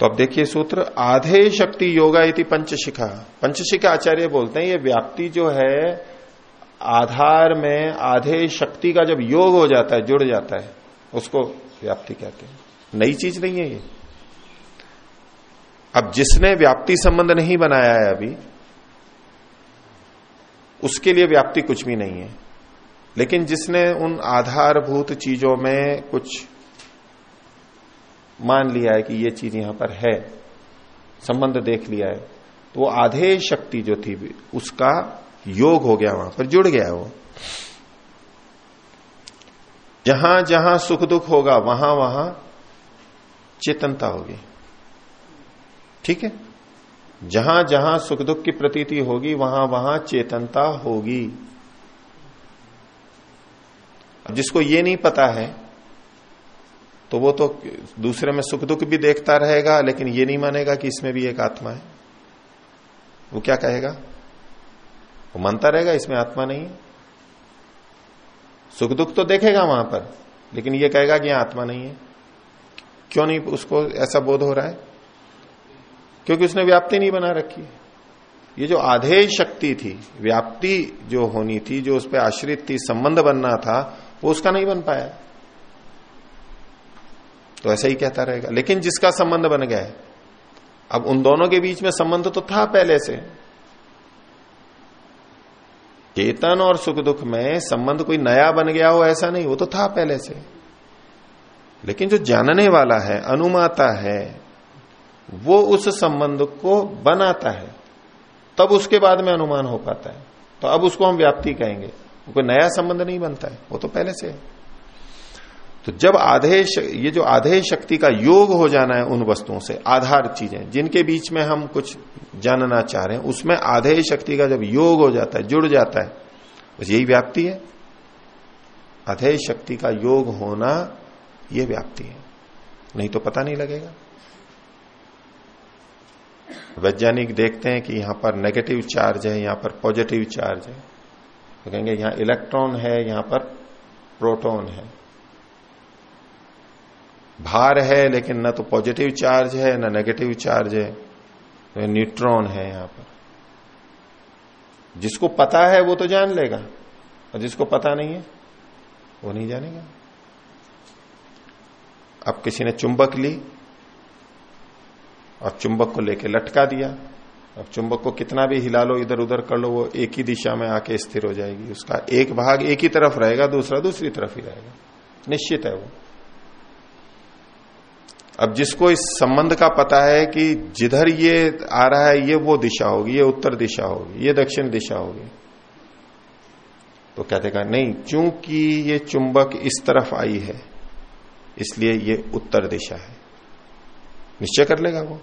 S1: तो अब देखिए सूत्र आधे शक्ति योगा इति पंचशिखा। पंचशिखा आचार्य बोलते हैं, ये व्याप्ति जो है, आधार में आधे शक्ति का जब योग हो जाता है, जुड़ जाता है, उसको व्याप्ति कहते हैं। नई चीज़ नहीं है ये। अब जिसने व्याप्ति संबंध नहीं बनाया है अभी उसके लिए व्याप्ति कुछ भी नहीं है। लेकिन जिसने उन आधारभूत चीज़ों में कुछ मान लिया है कि ये चीज़ यहाँ पर है, संबंध देख लिया है तो वो आधे शक्ति जो थी, उसका योग हो गया वहाँ पर, जुड़ गया वो। जहाँ जहाँ सुख दुख होगा, वहाँ वहाँ चेतनता होगी। ठीक है? जहाँ जहाँ सुख दुख की प्रतीति होगी, वहाँ वहाँ चेतनता होगी। जिसको ये नहीं पता है तो वो तो दूसरे में सुख दुख भी देखता रहेगा, लेकिन ये नहीं मानेगा कि इसमें भी एक आत्मा है। वो क्या कहेगा? वो मानता रहेगा, इसमें आत्मा नहीं है। सुख दुख तो देखेगा वहाँ पर, लेकिन ये कहेगा कि यहाँ आत्मा नहीं है। क्यों नहीं उसको ऐसा बोध हो रहा है? क्योंकि उसने व्याप्ति नहीं बना रखी। ये जो आधे शक्ति थी, व्याप्ति जो होनी थी, जो उस पर आश्रित थी, संबंध बनना था, वो उसका नहीं बन पाया। तो ऐसा ही कहता रहेगा। लेकिन जिसका संबंध बन गया है, अब उन दोनों के बीच में संबंध तो था पहले से। चेतन और सुख दुख में संबंध कोई नया बन गया हो, ऐसा नहीं, वो तो था पहले से। लेकिन जो जानने वाला है, अनुमाता है वो उस संबंध को बनाता है, तब उसके बाद में अनुमान हो पाता है। तो अब उसको हम व्याप्ति कहेंगे। कोई नया संबंध नहीं बनता है, वो तो पहले से है। तो जब आधे ये जो आधे शक्ति का योग हो जाना है उन वस्तुओं से, आधार चीज़ें, जिनके बीच में हम कुछ जानना चाह रहे हैं, उसमें आधे शक्ति का जब योग हो जाता है, जुड़ जाता है, बस यही व्याप्ति है। अधेय शक्ति का योग होना यह व्याप्ति है। नहीं तो पता नहीं लगेगा। वैज्ञानिक देखते हैं कि यहाँ पर नेगेटिव चार्ज है, यहाँ पर पॉजिटिव चार्ज है। तो कहेंगे, यहाँ इलेक्ट्रॉन है, यहाँ पर प्रोटॉन है। भार है, लेकिन न तो पॉजिटिव चार्ज है, न नेगेटिव चार्ज है। तो न्यूट्रॉन है यहाँ पर। जिसको पता है, वो तो जान लेगा। और जिसको पता नहीं है, वो नहीं जानेगा। अब किसी ने चुंबक ली और चुंबक को लेके लटका दिया। अब चुंबक को कितना भी हिला लो इधर उधर कर लो, वो एक ही दिशा में आके स्थिर हो जाएगी। उसका एक भाग एक ही तरफ़ रहेगा, दूसरा दूसरी तरफ़ ही रहेगा। निश्चित है वो। अब जिसको इस संबंध का पता है कि जिधर ये आ रहा है, ये वो दिशा होगी, ये उत्तर दिशा होगी, ये दक्षिण दिशा होगी। तो क्या देगा नहीं, चूँकि ये चुंबक इस तरफ़ आई है, इसलिए ये उत्तर दिशा है। निश्चय कर लेगा वो।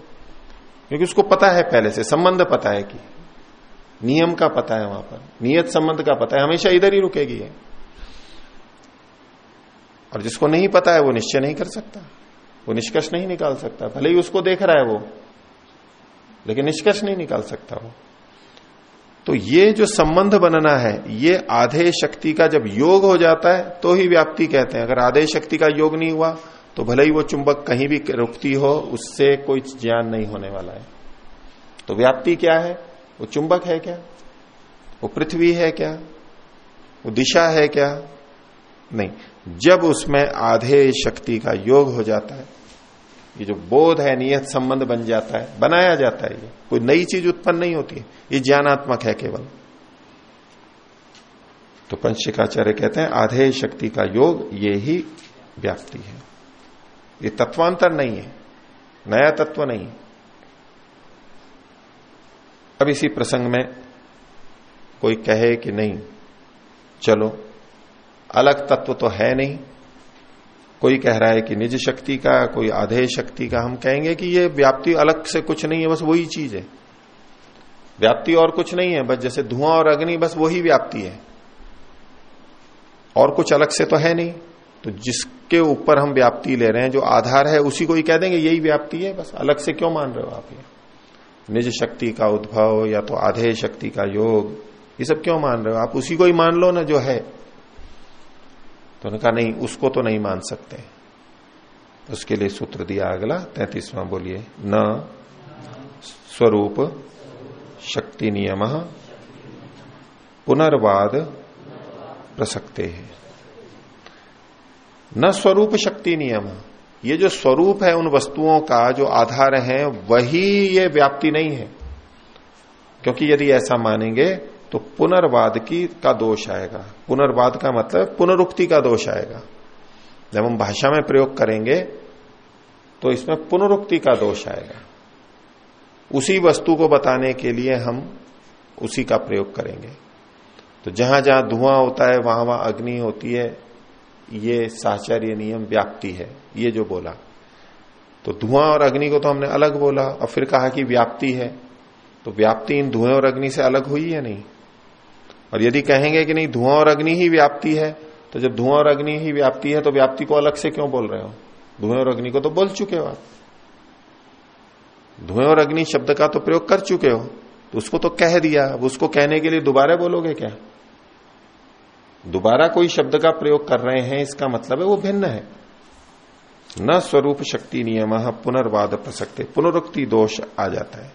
S1: क्योंकि उसको पता है पहले से, संबंध पता है कि नियम का पता है वहाँ पर। नियत संबंध का पता है, हमेशा इधर ही रुकेगी है और जिसको नहीं पता है वो निश्चय नहीं कर सकता। वो निष्कर्ष नहीं निकाल सकता। भले ही उसको देख रहा है वो, लेकिन निष्कर्ष नहीं निकाल सकता वो। तो ये जो संबंध बनना है, ये आधे शक्ति का जब योग हो जाता है तो ही व्याप्ति कहते हैं। अगर आधे शक्ति का योग नहीं हुआ तो भले ही वो चुंबक कहीं भी रुकती हो, उससे कोई ज्ञान नहीं होने वाला है। तो व्याप्ति क्या है? वो चुंबक है क्या? वो पृथ्वी है क्या? वो दिशा है क्या? नहीं। जब उसमें आधे शक्ति का योग हो जाता है, ये जो बोध है, नियत संबंध बन जाता है, बनाया जाता है ये। कोई नई चीज़ उत्पन्न नहीं होती है। ये ज्ञानात्मक है केवल। तो पंचशिकाचार्य कहते हैं, आधे शक्ति का योग, ये ही व्याप्ति है। ये तत्वांतर नहीं है। नया तत्व नहीं अब इसी प्रसंग में कोई कहे कि नहीं, चलो, अलग तत्व तो है नहीं। कोई कह रहा है कि निज शक्ति का, कोई आधे शक्ति का, हम कहेंगे कि ये व्याप्ति अलग से कुछ नहीं है, बस वही चीज़ है। व्याप्ति और कुछ नहीं है, बस जैसे धुआँ और अग्नि, बस वही व्याप्ति है। और कुछ अलग से तो है नहीं। तो जिसके ऊपर हम व्याप्ति ले रहे हैं, जो आधार है, उसी को ही कह देंगे, यही व्याप्ति है, बस। अलग से क्यों मान रहे हो आप ये? निज शक्ति का उद्भव या तो आधे शक्ति का योग, ये सब क्यों मान रहे हो? आप उसी को ही मान लो ना, जो है। तो उन्होंने कहा, नहीं, उसको तो नहीं मान सकते। उसके लिए सूत्र दिया अगला, तैतीसवां बोलिए, न, स्वरूप, शक्ति नियम, पुनर्वाद, प्रसक्ते है। न स्वरूप शक्ति नियम। ये जो स्वरूप है उन वस्तुओं का जो आधार है, वही ये व्याप्ति नहीं है। क्योंकि यदि ऐसा मानेंगे तो पुनर्वाद की का दोष आएगा। पुनर्वाद का मतलब पुनरुक्ति का दोष आएगा। जब हम भाषा में प्रयोग करेंगे तो इसमें पुनरुक्ति का दोष आएगा। उसी वस्तु को बताने के लिए हम उसी का प्रयोग करेंगे। तो जहाँ जहाँ धुआँ होता है, वहाँ वहाँ अग्नि होती है ये साचार्य नियम व्याप्ति है, ये जो बोला। तो धुआँ और अग्नि को तो हमने अलग बोला, और फिर कहा कि व्याप्ति है। तो व्याप्ति इन धुएँ और अग्नि से अलग हुई या नहीं? और यदि कहेंगे कि नहीं, धुआँ और अग्नि ही व्याप्ति है तो जब धुआँ और अग्नि ही व्याप्ति है तो व्याप्ति को अलग से क्यों बोल रहे हो? धुएँ और अग्नि को तो बोल चुके हो आप। धुएँ और अग्नि शब्द का तो प्रयोग कर चुके हो। तो उसको तो कह दिया, अब उसको कहने के लिए दोबारा बोलोगे क्या? दोबारा कोई शब्द का प्रयोग कर रहे हैं, इसका मतलब है वो भिन्न है। न स्वरूप शक्ति नियम, पुनर्वाद प्रसक्ते, पुनरुक्ति दोष आ जाता है।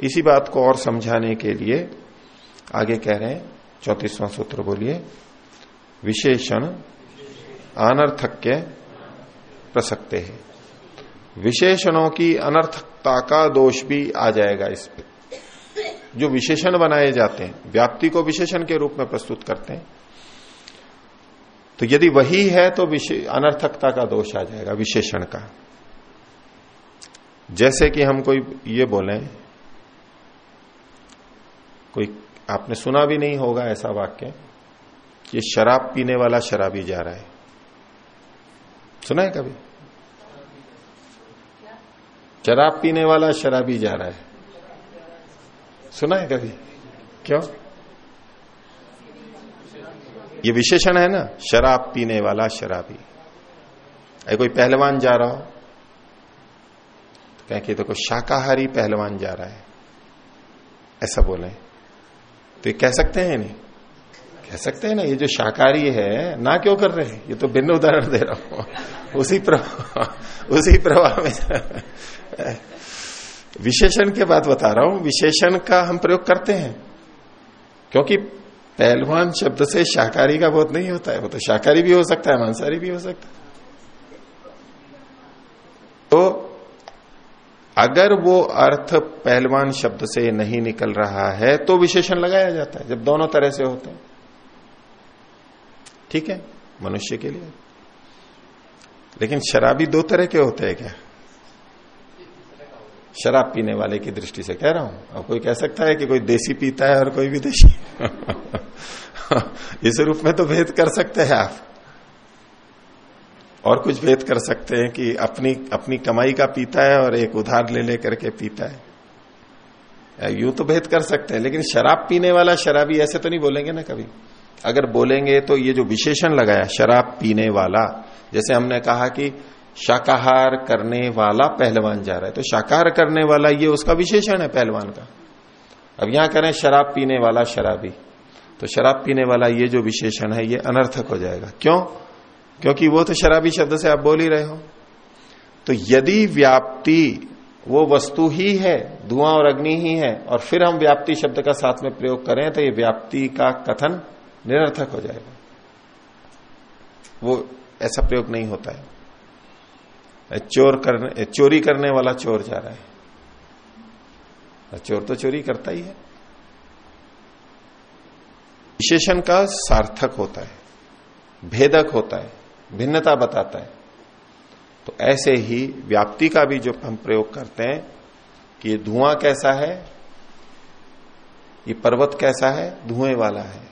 S1: इसी बात को और समझाने के लिए आगे कह रहे हैं, चौतीसवां सूत्र बोलिए, विशेषण अनर्थक्य प्रसक्ते है। विशेषणों की अनर्थकता का दोष भी आ जाएगा इस पे। जो विशेषण बनाए जाते हैं, व्याप्ति को विशेषण के रूप में प्रस्तुत करते हैं तो यदि वही है तो अनर्थकता का दोष आ जाएगा, विशेषण का। जैसे कि हम कोई ये बोले, कोई आपने सुना भी नहीं होगा ऐसा वाक्य, कि शराब पीने वाला शराबी जा रहा है। सुना है कभी? शराब पीने वाला शराबी जा रहा है। सुना है कभी? क्यों? ये विशेषण है ना, शराब पीने वाला शराबी। अरे कोई पहलवान जा रहा हो? तो कहें कि देखो तो शाकाहारी पहलवान जा रहा है। ऐसा बोले। तो ये कह सकते हैं नहीं कह सकते हैं ना, ये जो शाकाहारी है, ना क्यों कर रहे हैं? ये तो भिन्न उदाहरण दे रहा हूँ। उसी प्रभाव उसी प्रभाव में विशेषण के बाद बता रहा हूँ, विशेषण का हम प्रयोग करते हैं। क्योंकि पहलवान शब्द से शाकाहारी का बहुत नहीं होता है, वो तो शाकाहारी भी हो सकता है, मांसाहारी भी हो सकता है। तो अगर वो अर्थ पहलवान शब्द से नहीं निकल रहा है तो विशेषण लगाया जाता है, जब दोनों तरह से होते हैं। ठीक है? मनुष्य के लिए। लेकिन शराबी दो तरह के होते हैं क्या? शराब पीने वाले की दृष्टि से कह रहा हूँ। अब कोई कह सकता है कि कोई देसी पीता है और कोई विदेशी। इस रूप में तो भेद कर सकते हैं आप। और कुछ भेद कर सकते हैं कि अपनी अपनी कमाई का पीता है और एक उधार ले लेकर के पीता है। यूँ तो भेद कर सकते हैं, लेकिन शराब पीने वाला शराबी ऐसे तो नहीं बोलेंगे ना कभी। अगर बोलेंगे तो ये जो विशेषण लगाया, शराब पीने वाला, जैसे हमने कहा कि शाकाहार करने वाला पहलवान जा रहा है। तो शाकाहार करने वाला ये उसका विशेषण है पहलवान का। अब यहाँ करें शराब पीने वाला शराबी। तो शराब पीने वाला ये जो विशेषण है, ये अनर्थक हो जाएगा। क्यों? क्योंकि वो तो शराबी शब्द से आप बोल ही रहे हो। तो यदि व्याप्ति वो वस्तु ही है, धुआँ और अग्नि ही है, और फिर हम व्याप्ति शब्द का साथ में प्रयोग करें तो ये व्याप्ति का कथन निरर्थक हो जाएगा। वो ऐसा प्रयोग नहीं होता है। चोर करने, चोरी करने वाला चोर जा रहा है। चोर तो चोरी करता ही है। विशेषण का सार्थक होता है, भेदक होता है, भिन्नता बताता है। तो ऐसे ही व्याप्ति का भी जो हम प्रयोग करते हैं कि ये धुआँ कैसा है, ये पर्वत कैसा है, धुएँ वाला है।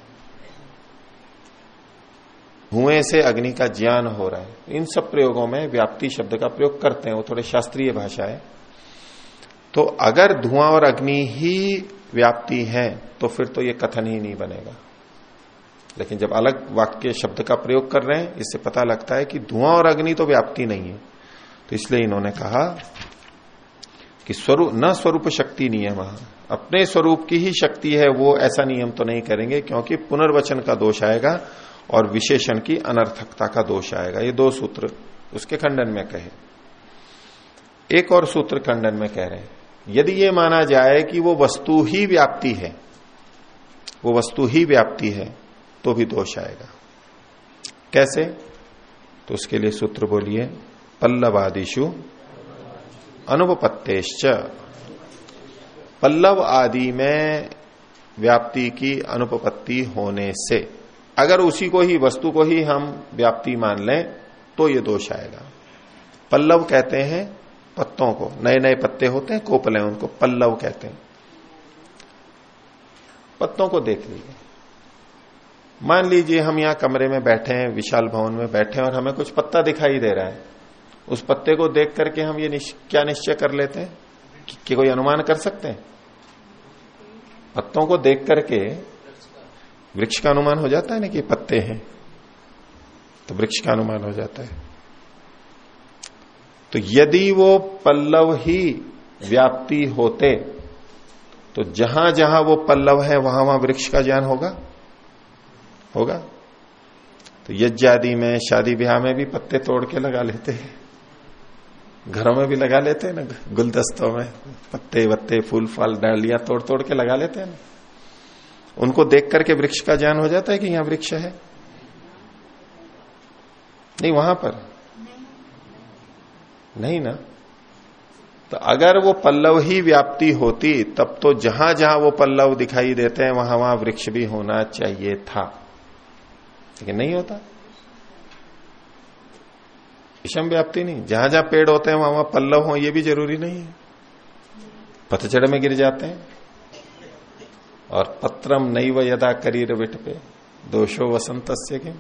S1: धुएँ से अग्नि का ज्ञान हो रहा है। इन सब प्रयोगों में व्याप्ति शब्द का प्रयोग करते हैं, वो थोड़े शास्त्रीय भाषा है तो अगर धुआँ और अग्नि ही व्याप्ति है तो फिर तो ये कथन ही नहीं बनेगा। लेकिन जब अलग वाक्य शब्द का प्रयोग कर रहे हैं, इससे पता लगता है कि धुआँ और अग्नि तो व्याप्ति नहीं है। तो इसलिए इन्होंने कहा कि स्वरूप न स्वरूप शक्ति नियम अपने स्वरूप की ही शक्ति है, वो ऐसा नियम तो नहीं करेंगे, क्योंकि पुनर्वचन का दोष आएगा और विशेषण की अनर्थकता का दोष आएगा। ये दो सूत्र उसके खंडन में कहे। एक और सूत्र खंडन में कह रहे हैं, यदि ये माना जाए कि वो वस्तु ही व्याप्ति है, वो वस्तु ही व्याप्ति है तो भी दोष आएगा। कैसे? तो उसके लिए सूत्र बोलिए पल्लवादिशु अनुपत्तेश्च पल्लव आदि में व्याप्ति की अनुपपत्ति होने से अगर उसी को ही वस्तु को ही हम व्याप्ति मान लें तो ये दोष आएगा। पल्लव कहते हैं पत्तों को। नए नए पत्ते होते हैं कोपले उनको। पल्लव कहते हैं। पत्तों को देख लीजिए। मान लीजिए हम यहाँ कमरे में बैठे हैं विशाल भवन में बैठे हैं और हमें कुछ पत्ता दिखाई दे रहा है। उस पत्ते को देख करके हम ये निश, क्या निश्चय कर लेते हैं? कि, कि कोई अनुमान कर सकते हैं? पत्तों को देख करके वृक्ष का अनुमान हो जाता है ना कि पत्ते हैं? तो वृक्ष का अनुमान हो जाता है। तो यदि वो पल्लव ही व्याप्ति होते तो जहाँ जहाँ वो पल्लव है, वहाँ वहाँ वृक्ष का ज्ञान होगा? होगा। तो यज्ञ आदि में, शादी ब्याह में भी पत्ते तोड़ के लगा लेते हैं। घरों में भी लगा लेते हैं ना, गुलदस्तों में पत्ते वत्ते, फूल, फाल, डालियाँ तोड़ तोड़ के लगा लेते हैं ना। उनको देख करके वृक्ष का ज्ञान हो जाता है कि यहाँ वृक्ष है? नहीं, वहाँ पर। नहीं ना? तो अगर वो पल्लव ही व्याप्ति होती, तब तो जहाँ जहाँ वो पल्लव दिखाई देते हैं, वहाँ वहाँ वृक्ष भी होना चाहिए था। लेकिन नहीं होता। विषम व्याप्ति नहीं। जहाँ जहाँ पेड़ होते हैं, वहाँ वहाँ पल्लव हो, ये भी ज़रूरी नहीं है। पतझड़ में गिर जाते हैं। और पत्रम नई व यदा करीर विट पे दोषो वसंत के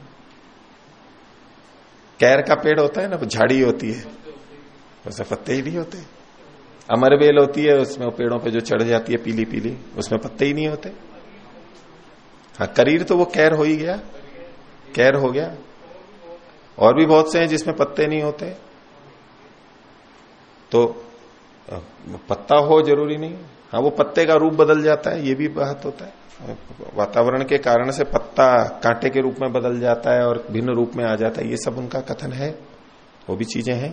S1: कैर का पेड़ होता है ना, वो झाड़ी होती है। उसमें पत्ते ही नहीं होते। अमरबेल होती है, उसमें पेड़ों पे जो चढ़ जाती है पीली पीली, उसमें पत्ते ही नहीं होते। हाँ करीर तो वो कैर हो ही गया। कैर हो गया। और भी बहुत से हैं जिसमें पत्ते नहीं होते। तो पत्ता हो ज़रूरी नहीं। हाँ वो पत्ते का रूप बदल जाता है, ये भी बात होता है। वातावरण के कारण से पत्ता कांटे के रूप में बदल जाता है और भिन्न रूप में आ जाता है, ये सब उनका कथन है, वो भी चीज़ें हैं।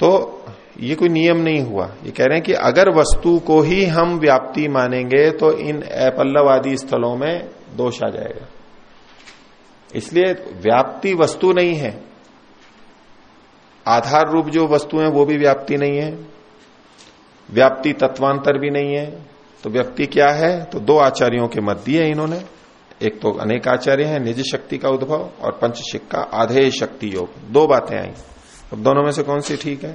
S1: तो ये कोई नियम नहीं हुआ। ये कह रहे हैं कि अगर वस्तु को ही हम व्याप्ति मानेंगे तो इन अपल्लवादी स्थलों में दोष आ जाएगा। इसलिए व्याप्ति वस्तु नहीं है। आधार रूप जो वस्तु है वो भी व्याप्ति नहीं है। व्याप्ति तत्वांतर भी नहीं है। तो व्यक्ति क्या है? तो दो आचार्यों के मत दिए इन्होंने। एक तो अनेक आचार्य है, निज शक्ति का उद्भव और पंचशिक का आधे शक्ति योग। दो बातें आई। अब दोनों में से कौन सी ठीक है?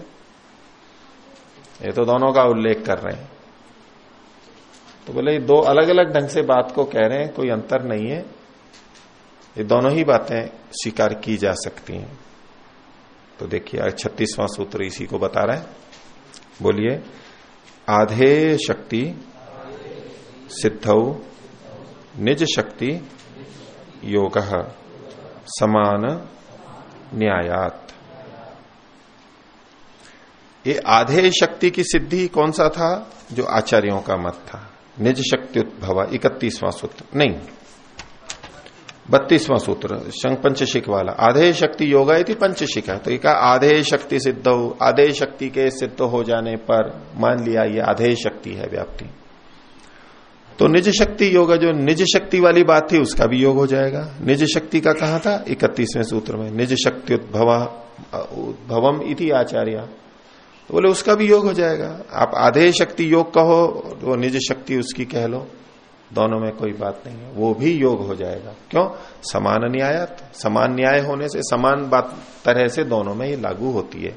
S1: ये तो दोनों का उल्लेख कर रहे हैं। तो बोले, दो अलग अलग ढंग से बात को कह रहे हैं, कोई अंतर नहीं है। ये दोनों ही बातें स्वीकार की जा सकती हैं। तो देखिए, छत्तीसवां सूत्र इसी को बता रहा है। बोलिए आधे शक्ति सिद्ध निज शक्ति योग समान न्यायात। ये आधे शक्ति की सिद्धि कौन सा था? जो आचार्यों का मत था। निज शक्ति उद्भव, इकतीसवां सूत्र। नहीं। बत्तीसवां सूत्र शंख पंचशिक वाला, आधे शक्ति योगा थी पंचशिक है। तो एक आधे शक्ति सिद्ध हो, आधे शक्ति के सिद्ध हो जाने पर मान लिया, ये आधे शक्ति है व्याप्ति। तो निज शक्ति योग, जो निज शक्ति वाली बात थी, उसका भी योग हो जाएगा। निज शक्ति का कहा था? इकतीसवें सूत्र में, निज शक्ति उद्भवा, उद्भवम इति आचार्य। तो बोले, उसका भी योग हो जाएगा। आप आधे शक्ति योग कहो वो निज शक्ति उसकी कह लो। दोनों में कोई बात नहीं है। वो भी योग हो जाएगा। क्यों? समान न्याय समान न्याय होने से, समान बात, तरह से दोनों में ये लागू होती है।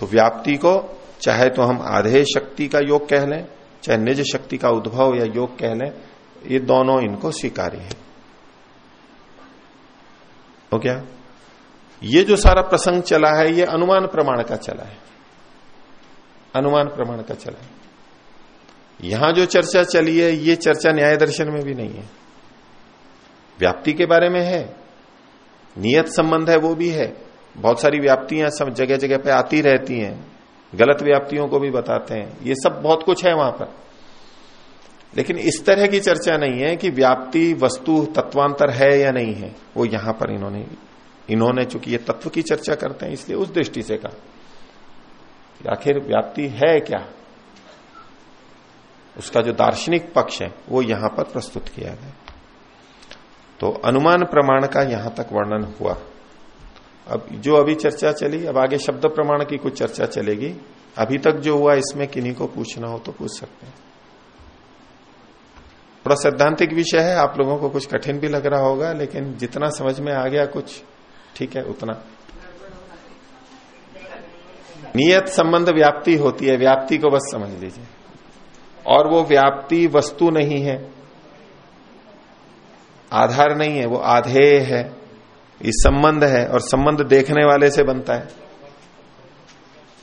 S1: तो व्याप्ति को, चाहे तो हम आधे शक्ति का योग कह लें, चाहे निज शक्ति का उद्भव या योग कह लें, ये दोनों इनको स्वीकार्य है। हो क्या ये जो सारा प्रसंग चला है, ये अनुमान प्रमाण का चला है। अनुमान प्रमाण का चला यहाँ जो चर्चा चली है, ये चर्चा न्याय दर्शन में भी नहीं है। व्याप्ति के बारे में है, नियत संबंध है वो भी है। बहुत सारी व्याप्तियाँ सब जगह जगह पे आती रहती हैं, गलत व्याप्तियों को भी बताते हैं। ये सब बहुत कुछ है वहाँ पर। लेकिन इस तरह की चर्चा नहीं है कि व्याप्ति, वस्तु, तत्वांतर है या नहीं है। वो यहाँ पर इन्होंने इन्होंने चूँकि ये तत्व की चर्चा करते हैं, इसलिए उस दृष्टि से कहा। आखिर व्याप्ति है क्या? उसका जो दार्शनिक पक्ष है, वो यहाँ पर प्रस्तुत किया गया। तो अनुमान प्रमाण का यहाँ तक वर्णन हुआ। अब जो अभी चर्चा चली, अब आगे शब्द प्रमाण की कुछ चर्चा चलेगी। अभी तक जो हुआ, इसमें किन्हीं को पूछना हो तो पूछ सकते हैं। थोड़ा सैद्धांतिक विषय है, आप लोगों को कुछ कठिन भी लग रहा होगा, लेकिन जितना समझ में आ गया कुछ, ठीक है, उतना। नियत संबंध व्याप्ति होती है, व्याप्ति को बस समझ लीजिए। और वो व्याप्ति वस्तु नहीं है। आधार नहीं है वो आधेय है। ये संबंध है और संबंध देखने वाले से बनता है।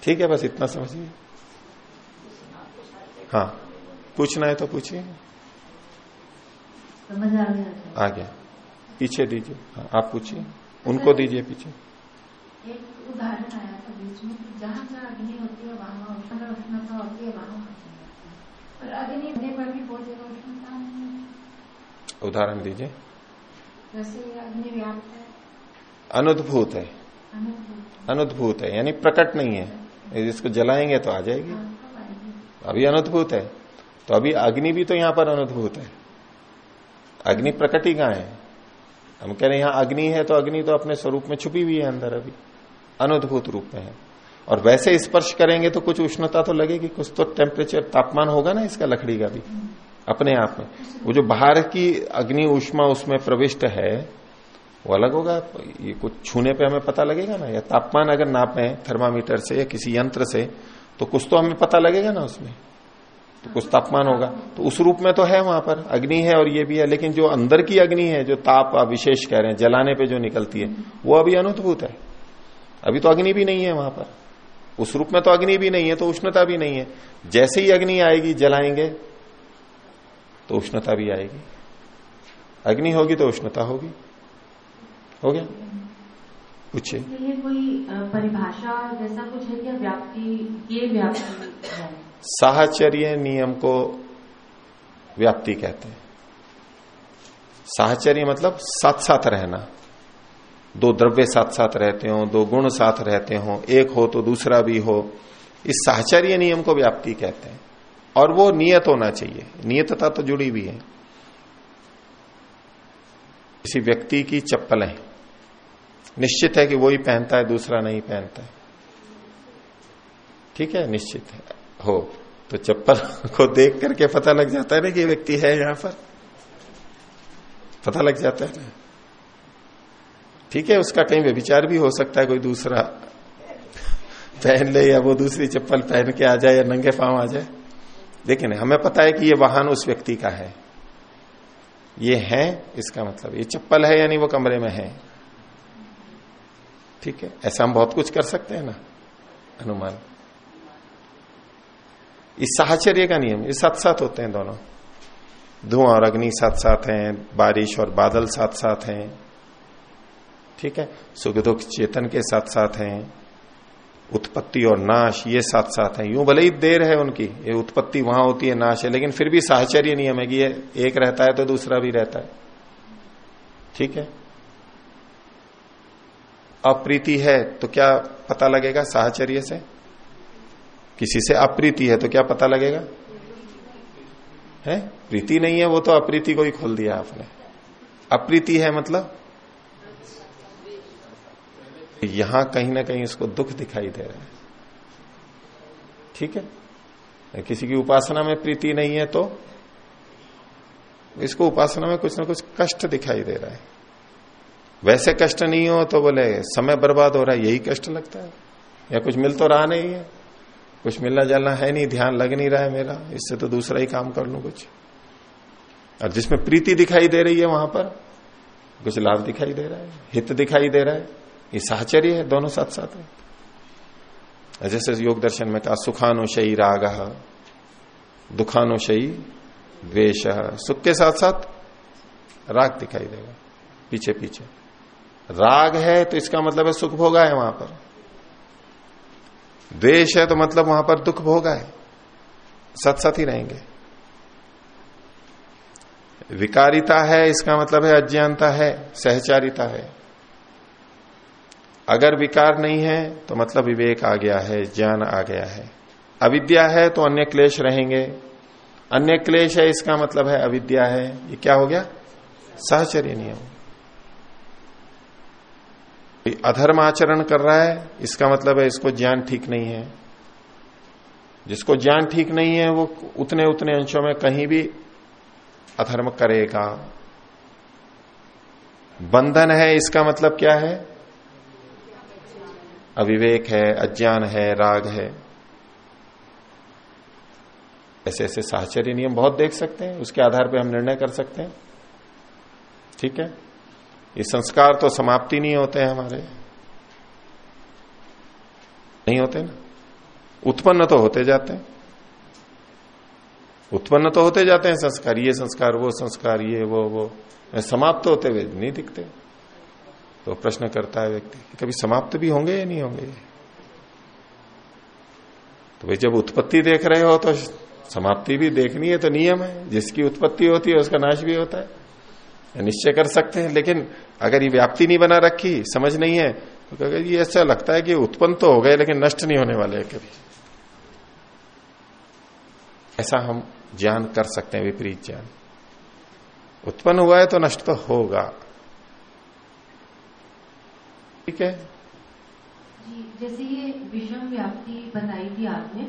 S1: ठीक है बस इतना समझिए। हाँ पूछना है तो पूछिए।
S2: समझ आ गया
S1: पीछे दीजिए। हाँ आप पूछिए। उनको दीजिए पीछे।
S5: एक उदाहरण आया था बीच में। जहाँ जहाँ अग्नि होती है वहाँ उष्णता होती है वहाँ।
S1: उदाहरण दीजिए।
S5: है।
S1: अनुद्भूत है। अनुद्भूत है। यानी प्रकट नहीं है। इसको जलाएँगे तो आ जाएगी।
S5: हाँ?
S1: अभी अनुद्भूत है। तो अभी अग्नि भी तो यहाँ पर अनुद्भूत है। अग्नि प्रकट ही कहाँ है? हम कह रहे हैं यहाँ अग्नि है तो अग्नि तो अपने स्वरूप में छुपी हुई है अंदर अभी। अनुद्भूत रूप में है। और वैसे स्पर्श करेंगे तो कुछ उष्णता तो लगेगी, कुछ तो टेम्परेचर तापमान होगा ना इसका लकड़ी का भी, अपने आप में। वो जो बाहर की अग्नि उष्मा उसमें प्रविष्ट है, वो अलग होगा, ये कुछ छूने पे हमें पता लगेगा ना? या तापमान अगर नापे थर्मामीटर से या किसी यंत्र से तो कुछ तो हमें पता लगेगा ना उसमें? तो कुछ तापमान होगा। तो उस रूप में तो है वहाँ पर, अग्नि है और ये भी है, लेकिन जो अंदर की अग्नि है, जो ताप विशेष कह रहे हैं, जलाने पे जो निकलती है, वो अभी अनुभूत है। अभी तो अग्नि भी नहीं है वहाँ पर। उस रूप में तो अग्नि भी नहीं है तो उष्णता भी नहीं है। जैसे ही अग्नि आएगी जलाएँगे तो उष्णता भी आएगी। अग्नि होगी तो उष्णता होगी। हो गया? पूछिए।
S2: ये कोई परिभाषा जैसा कुछ है क्या? व्याप्ति ये व्याप्ति है?
S1: साहचर्य नियम को व्याप्ति कहते हैं। साहचर्य मतलब साथ साथ रहना। दो द्रव्य साथ साथ रहते हो, दो गुण साथ रहते हो, एक हो तो दूसरा भी हो, इस साहचर्य नियम को व्याप्ति कहते हैं। और वो नियत होना चाहिए। नियतता तो जुड़ी हुई है। किसी व्यक्ति की चप्पलें, निश्चित है कि वो ही पहनता है, दूसरा नहीं पहनता है। ठीक है? निश्चित है। हो तो चप्पल को देख करके पता लग जाता है ना कि व्यक्ति है यहाँ पर। पता लग जाता है ना। ठीक है, उसका कहीं विचार भी हो सकता है, कोई दूसरा पहन ले या वो दूसरी चप्पल पहन के आ जाए या नंगे पाँव आ जाए। लेकिन हमें पता है कि ये वाहन उस व्यक्ति का है। ये है, इसका मतलब ये चप्पल है यानी वो कमरे में है। ठीक है, ऐसा हम बहुत कुछ कर सकते हैं ना अनुमान इस साहचर्य का नियम, ये साथ साथ होते हैं दोनों। धुआँ और अग्नि साथ साथ हैं, बारिश और बादल साथ साथ हैं। ठीक है? सुख दुख चेतन के साथ साथ हैं, उत्पत्ति और नाश, ये साथ साथ हैं। यूँ भले ही देर है उनकी, ये उत्पत्ति वहाँ होती है, नाश है, लेकिन फिर भी साहचर्य नियम है कि ये एक रहता है तो दूसरा भी रहता है। ठीक है? अप्रीति है तो क्या पता लगेगा साहचर्य से? किसी से अप्रीति है तो क्या पता लगेगा? है? प्रीति नहीं है, वो तो अप्रीति को ही खोल दिया आपने। अप्रीति है मतलब? यहाँ कहीं ना कहीं इसको दुख दिखाई दे रहा है। ठीक है? किसी की उपासना में प्रीति नहीं है तो इसको उपासना में कुछ ना कुछ कष्ट दिखाई दे रहा है। वैसे कष्ट नहीं हो तो बोले, समय बर्बाद हो रहा है, यही कष्ट लगता है। या कुछ मिल तो रहा नहीं है। कुछ मिलना जलना है नहीं, ध्यान लग नहीं रहा है मेरा, इससे तो दूसरा ही काम कर लू कुछ। और जिसमें प्रीति दिखाई दे रही है वहाँ पर, कुछ लाभ दिखाई दे रहा है, हित दिखाई दे रहा है। ये साहचर्य है, दोनों साथ साथ है। जैसे योग दर्शन में कहा, सुखानुशयी राग, दुखानुशयी द्वेश सुख के साथ साथ राग दिखाई देगा पीछे पीछे राग है तो इसका मतलब है सुख भोगा है वहाँ पर। द्वेष है तो मतलब वहाँ पर दुख भोगा है। सत सत ही रहेंगे। विकारिता है, इसका मतलब है अज्ञानता है, सहचारिता है। अगर विकार नहीं है तो मतलब विवेक आ गया है, ज्ञान आ गया है। अविद्या है तो अन्य क्लेश रहेंगे। अन्य क्लेश है, इसका मतलब है अविद्या है। ये क्या हो गया? सहचर्य नियम। अधर्म आचरण कर रहा है, इसका मतलब है इसको ज्ञान ठीक नहीं है। जिसको ज्ञान ठीक नहीं है, वो उतने उतने अंशों में कहीं भी अधर्म करेगा। बंधन है, इसका मतलब क्या है? अविवेक है, अज्ञान है, राग है। ऐसे ऐसे साहचर्य नियम बहुत देख सकते हैं, उसके आधार पर हम निर्णय कर सकते हैं। ठीक है? ये संस्कार तो समाप्ति नहीं होते हैं हमारे। नहीं होते ना? उत्पन्न तो होते जाते हैं। उत्पन्न तो होते जाते हैं संस्कार, ये संस्कार, वो संस्कार, ये, वो वो। समाप्त तो होते हुए नहीं दिखते। तो प्रश्न करता है व्यक्ति कभी समाप्त भी होंगे या नहीं होंगे? तो भाई जब उत्पत्ति देख रहे हो तो समाप्ति भी देखनी है तो नियम है। जिसकी उत्पत्ति होती है उसका नाश भी होता है। निश्चय कर सकते हैं, लेकिन अगर ये व्याप्ति नहीं बना रखी, समझ नहीं है तो अगर ये ऐसा लगता है कि उत्पन्न तो हो गए, लेकिन नष्ट नहीं होने वाले कभी। ऐसा हम ज्ञान कर सकते हैं, विपरीत ज्ञान। उत्पन्न हुआ है तो नष्ट तो होगा। ठीक है?
S2: जी जैसे ये विषम व्याप्ति बताई थी आपने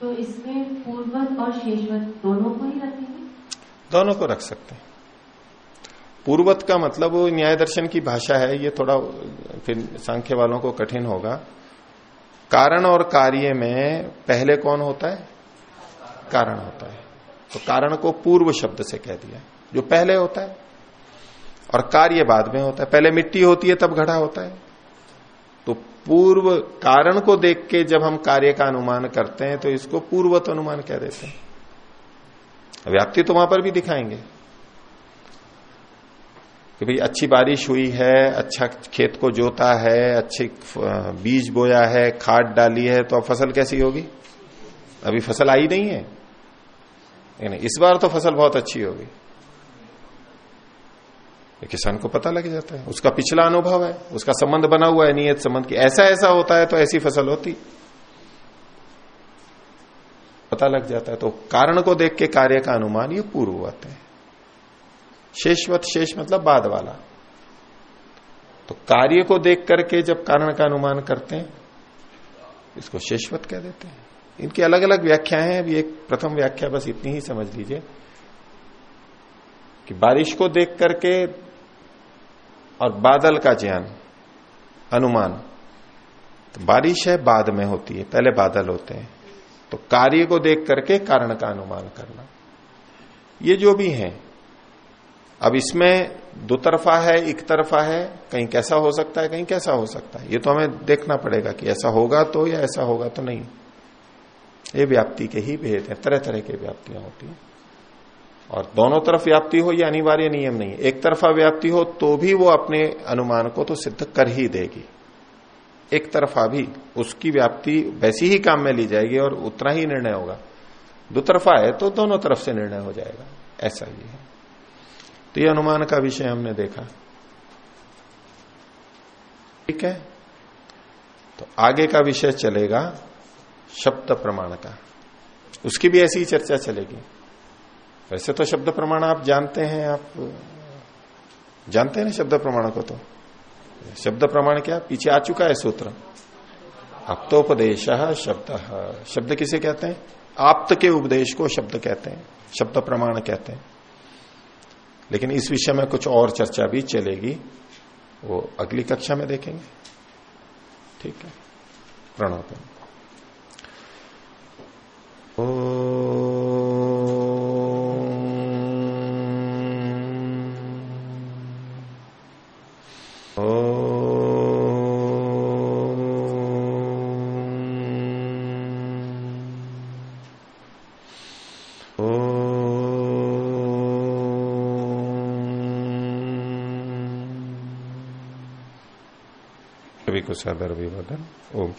S2: तो इसमें पूर्वत और शेषवत दोनों को ही रखेंगे?
S1: दोनों को रख सकते हैं। पूर्वत का मतलब वो न्याय दर्शन की भाषा है ये थोड़ा फिर सांख्य वालों को कठिन होगा। कारण और कार्य में पहले कौन होता है? कारण होता है। तो कारण को पूर्व शब्द से कह दिया। जो पहले होता है और कार्य बाद में होता है। पहले मिट्टी होती है तब घड़ा होता है। तो पूर्व कारण को देख के जब हम कार्य का अनुमान करते हैं तो इसको पूर्वत अनुमान कह देते हैं। व्याप्ति तो वहाँ पर भी दिखाएँगे। कि भाई अच्छी बारिश हुई है अच्छा खेत को जोता है, अच्छे बीज बोया है, खाद डाली है तो अब फ़सल कैसी होगी? अभी फ़सल आई नहीं है। इस बार तो फ़सल बहुत अच्छी होगी। किसान को पता लग जाता है। उसका पिछला अनुभव है, उसका संबंध बना हुआ है, नियत संबंध की। ऐसा ऐसा होता है तो ऐसी फ़सल होती। पता लग जाता है तो कारण को देख के कार्य का अनुमान ये पूर्ववत है शेषवत, शेष मतलब बाद वाला। तो कार्य को देख करके जब कारण का अनुमान करते हैं, इसको शेषवत कह देते हैं। इनकी अलग अलग व्याख्या है, अभी एक प्रथम व्याख्या बस इतनी ही समझ लीजिए। कि बारिश को देख करके और बादल का ज्ञान, अनुमान। तो बारिश है, बाद में होती है, पहले बादल होते हैं। तो कार्य को देख करके कारण का अनुमान करना। ये जो भी है, अब इसमें दो तरफा है, एक तरफा है, कहीं कैसा हो सकता है, कहीं कैसा हो सकता है। ये तो हमें देखना पड़ेगा कि ऐसा होगा तो या ऐसा होगा तो नहीं। ये व्याप्ति के ही भेद है तरह तरह की व्याप्तियाँ होती हैं। और दोनों तरफ़ व्याप्ति हो यह अनिवार्य नियम नहीं एक तरफा व्याप्ति हो तो भी वो अपने अनुमान को तो सिद्ध कर ही देगी। एक तरफा भी, उसकी व्याप्ति वैसी ही काम में ली जाएगी और उतना ही निर्णय होगा। दो तरफा है तो दोनों तरफ़ से निर्णय हो जाएगा। ऐसा ही है। तो ये अनुमान का विषय हमने देखा। ठीक है? तो आगे का विषय चलेगा शब्द प्रमाण का। उसकी भी ऐसी ही चर्चा चलेगी। वैसे तो शब्द प्रमाण आप जानते हैं, आप जानते हैं ना शब्द प्रमाण को तो? शब्द प्रमाण क्या? पीछे आ चुका है सूत्र। आप्तोपदेश शब्द। शब्द किसे कहते हैं? आप्त के उपदेश को शब्द कहते हैं, शब्द प्रमाण कहते हैं। लेकिन इस विषय में कुछ और चर्चा भी चलेगी, वो अगली कक्षा में देखेंगे। ठीक है प्रणव ओ सदर विवदन ओम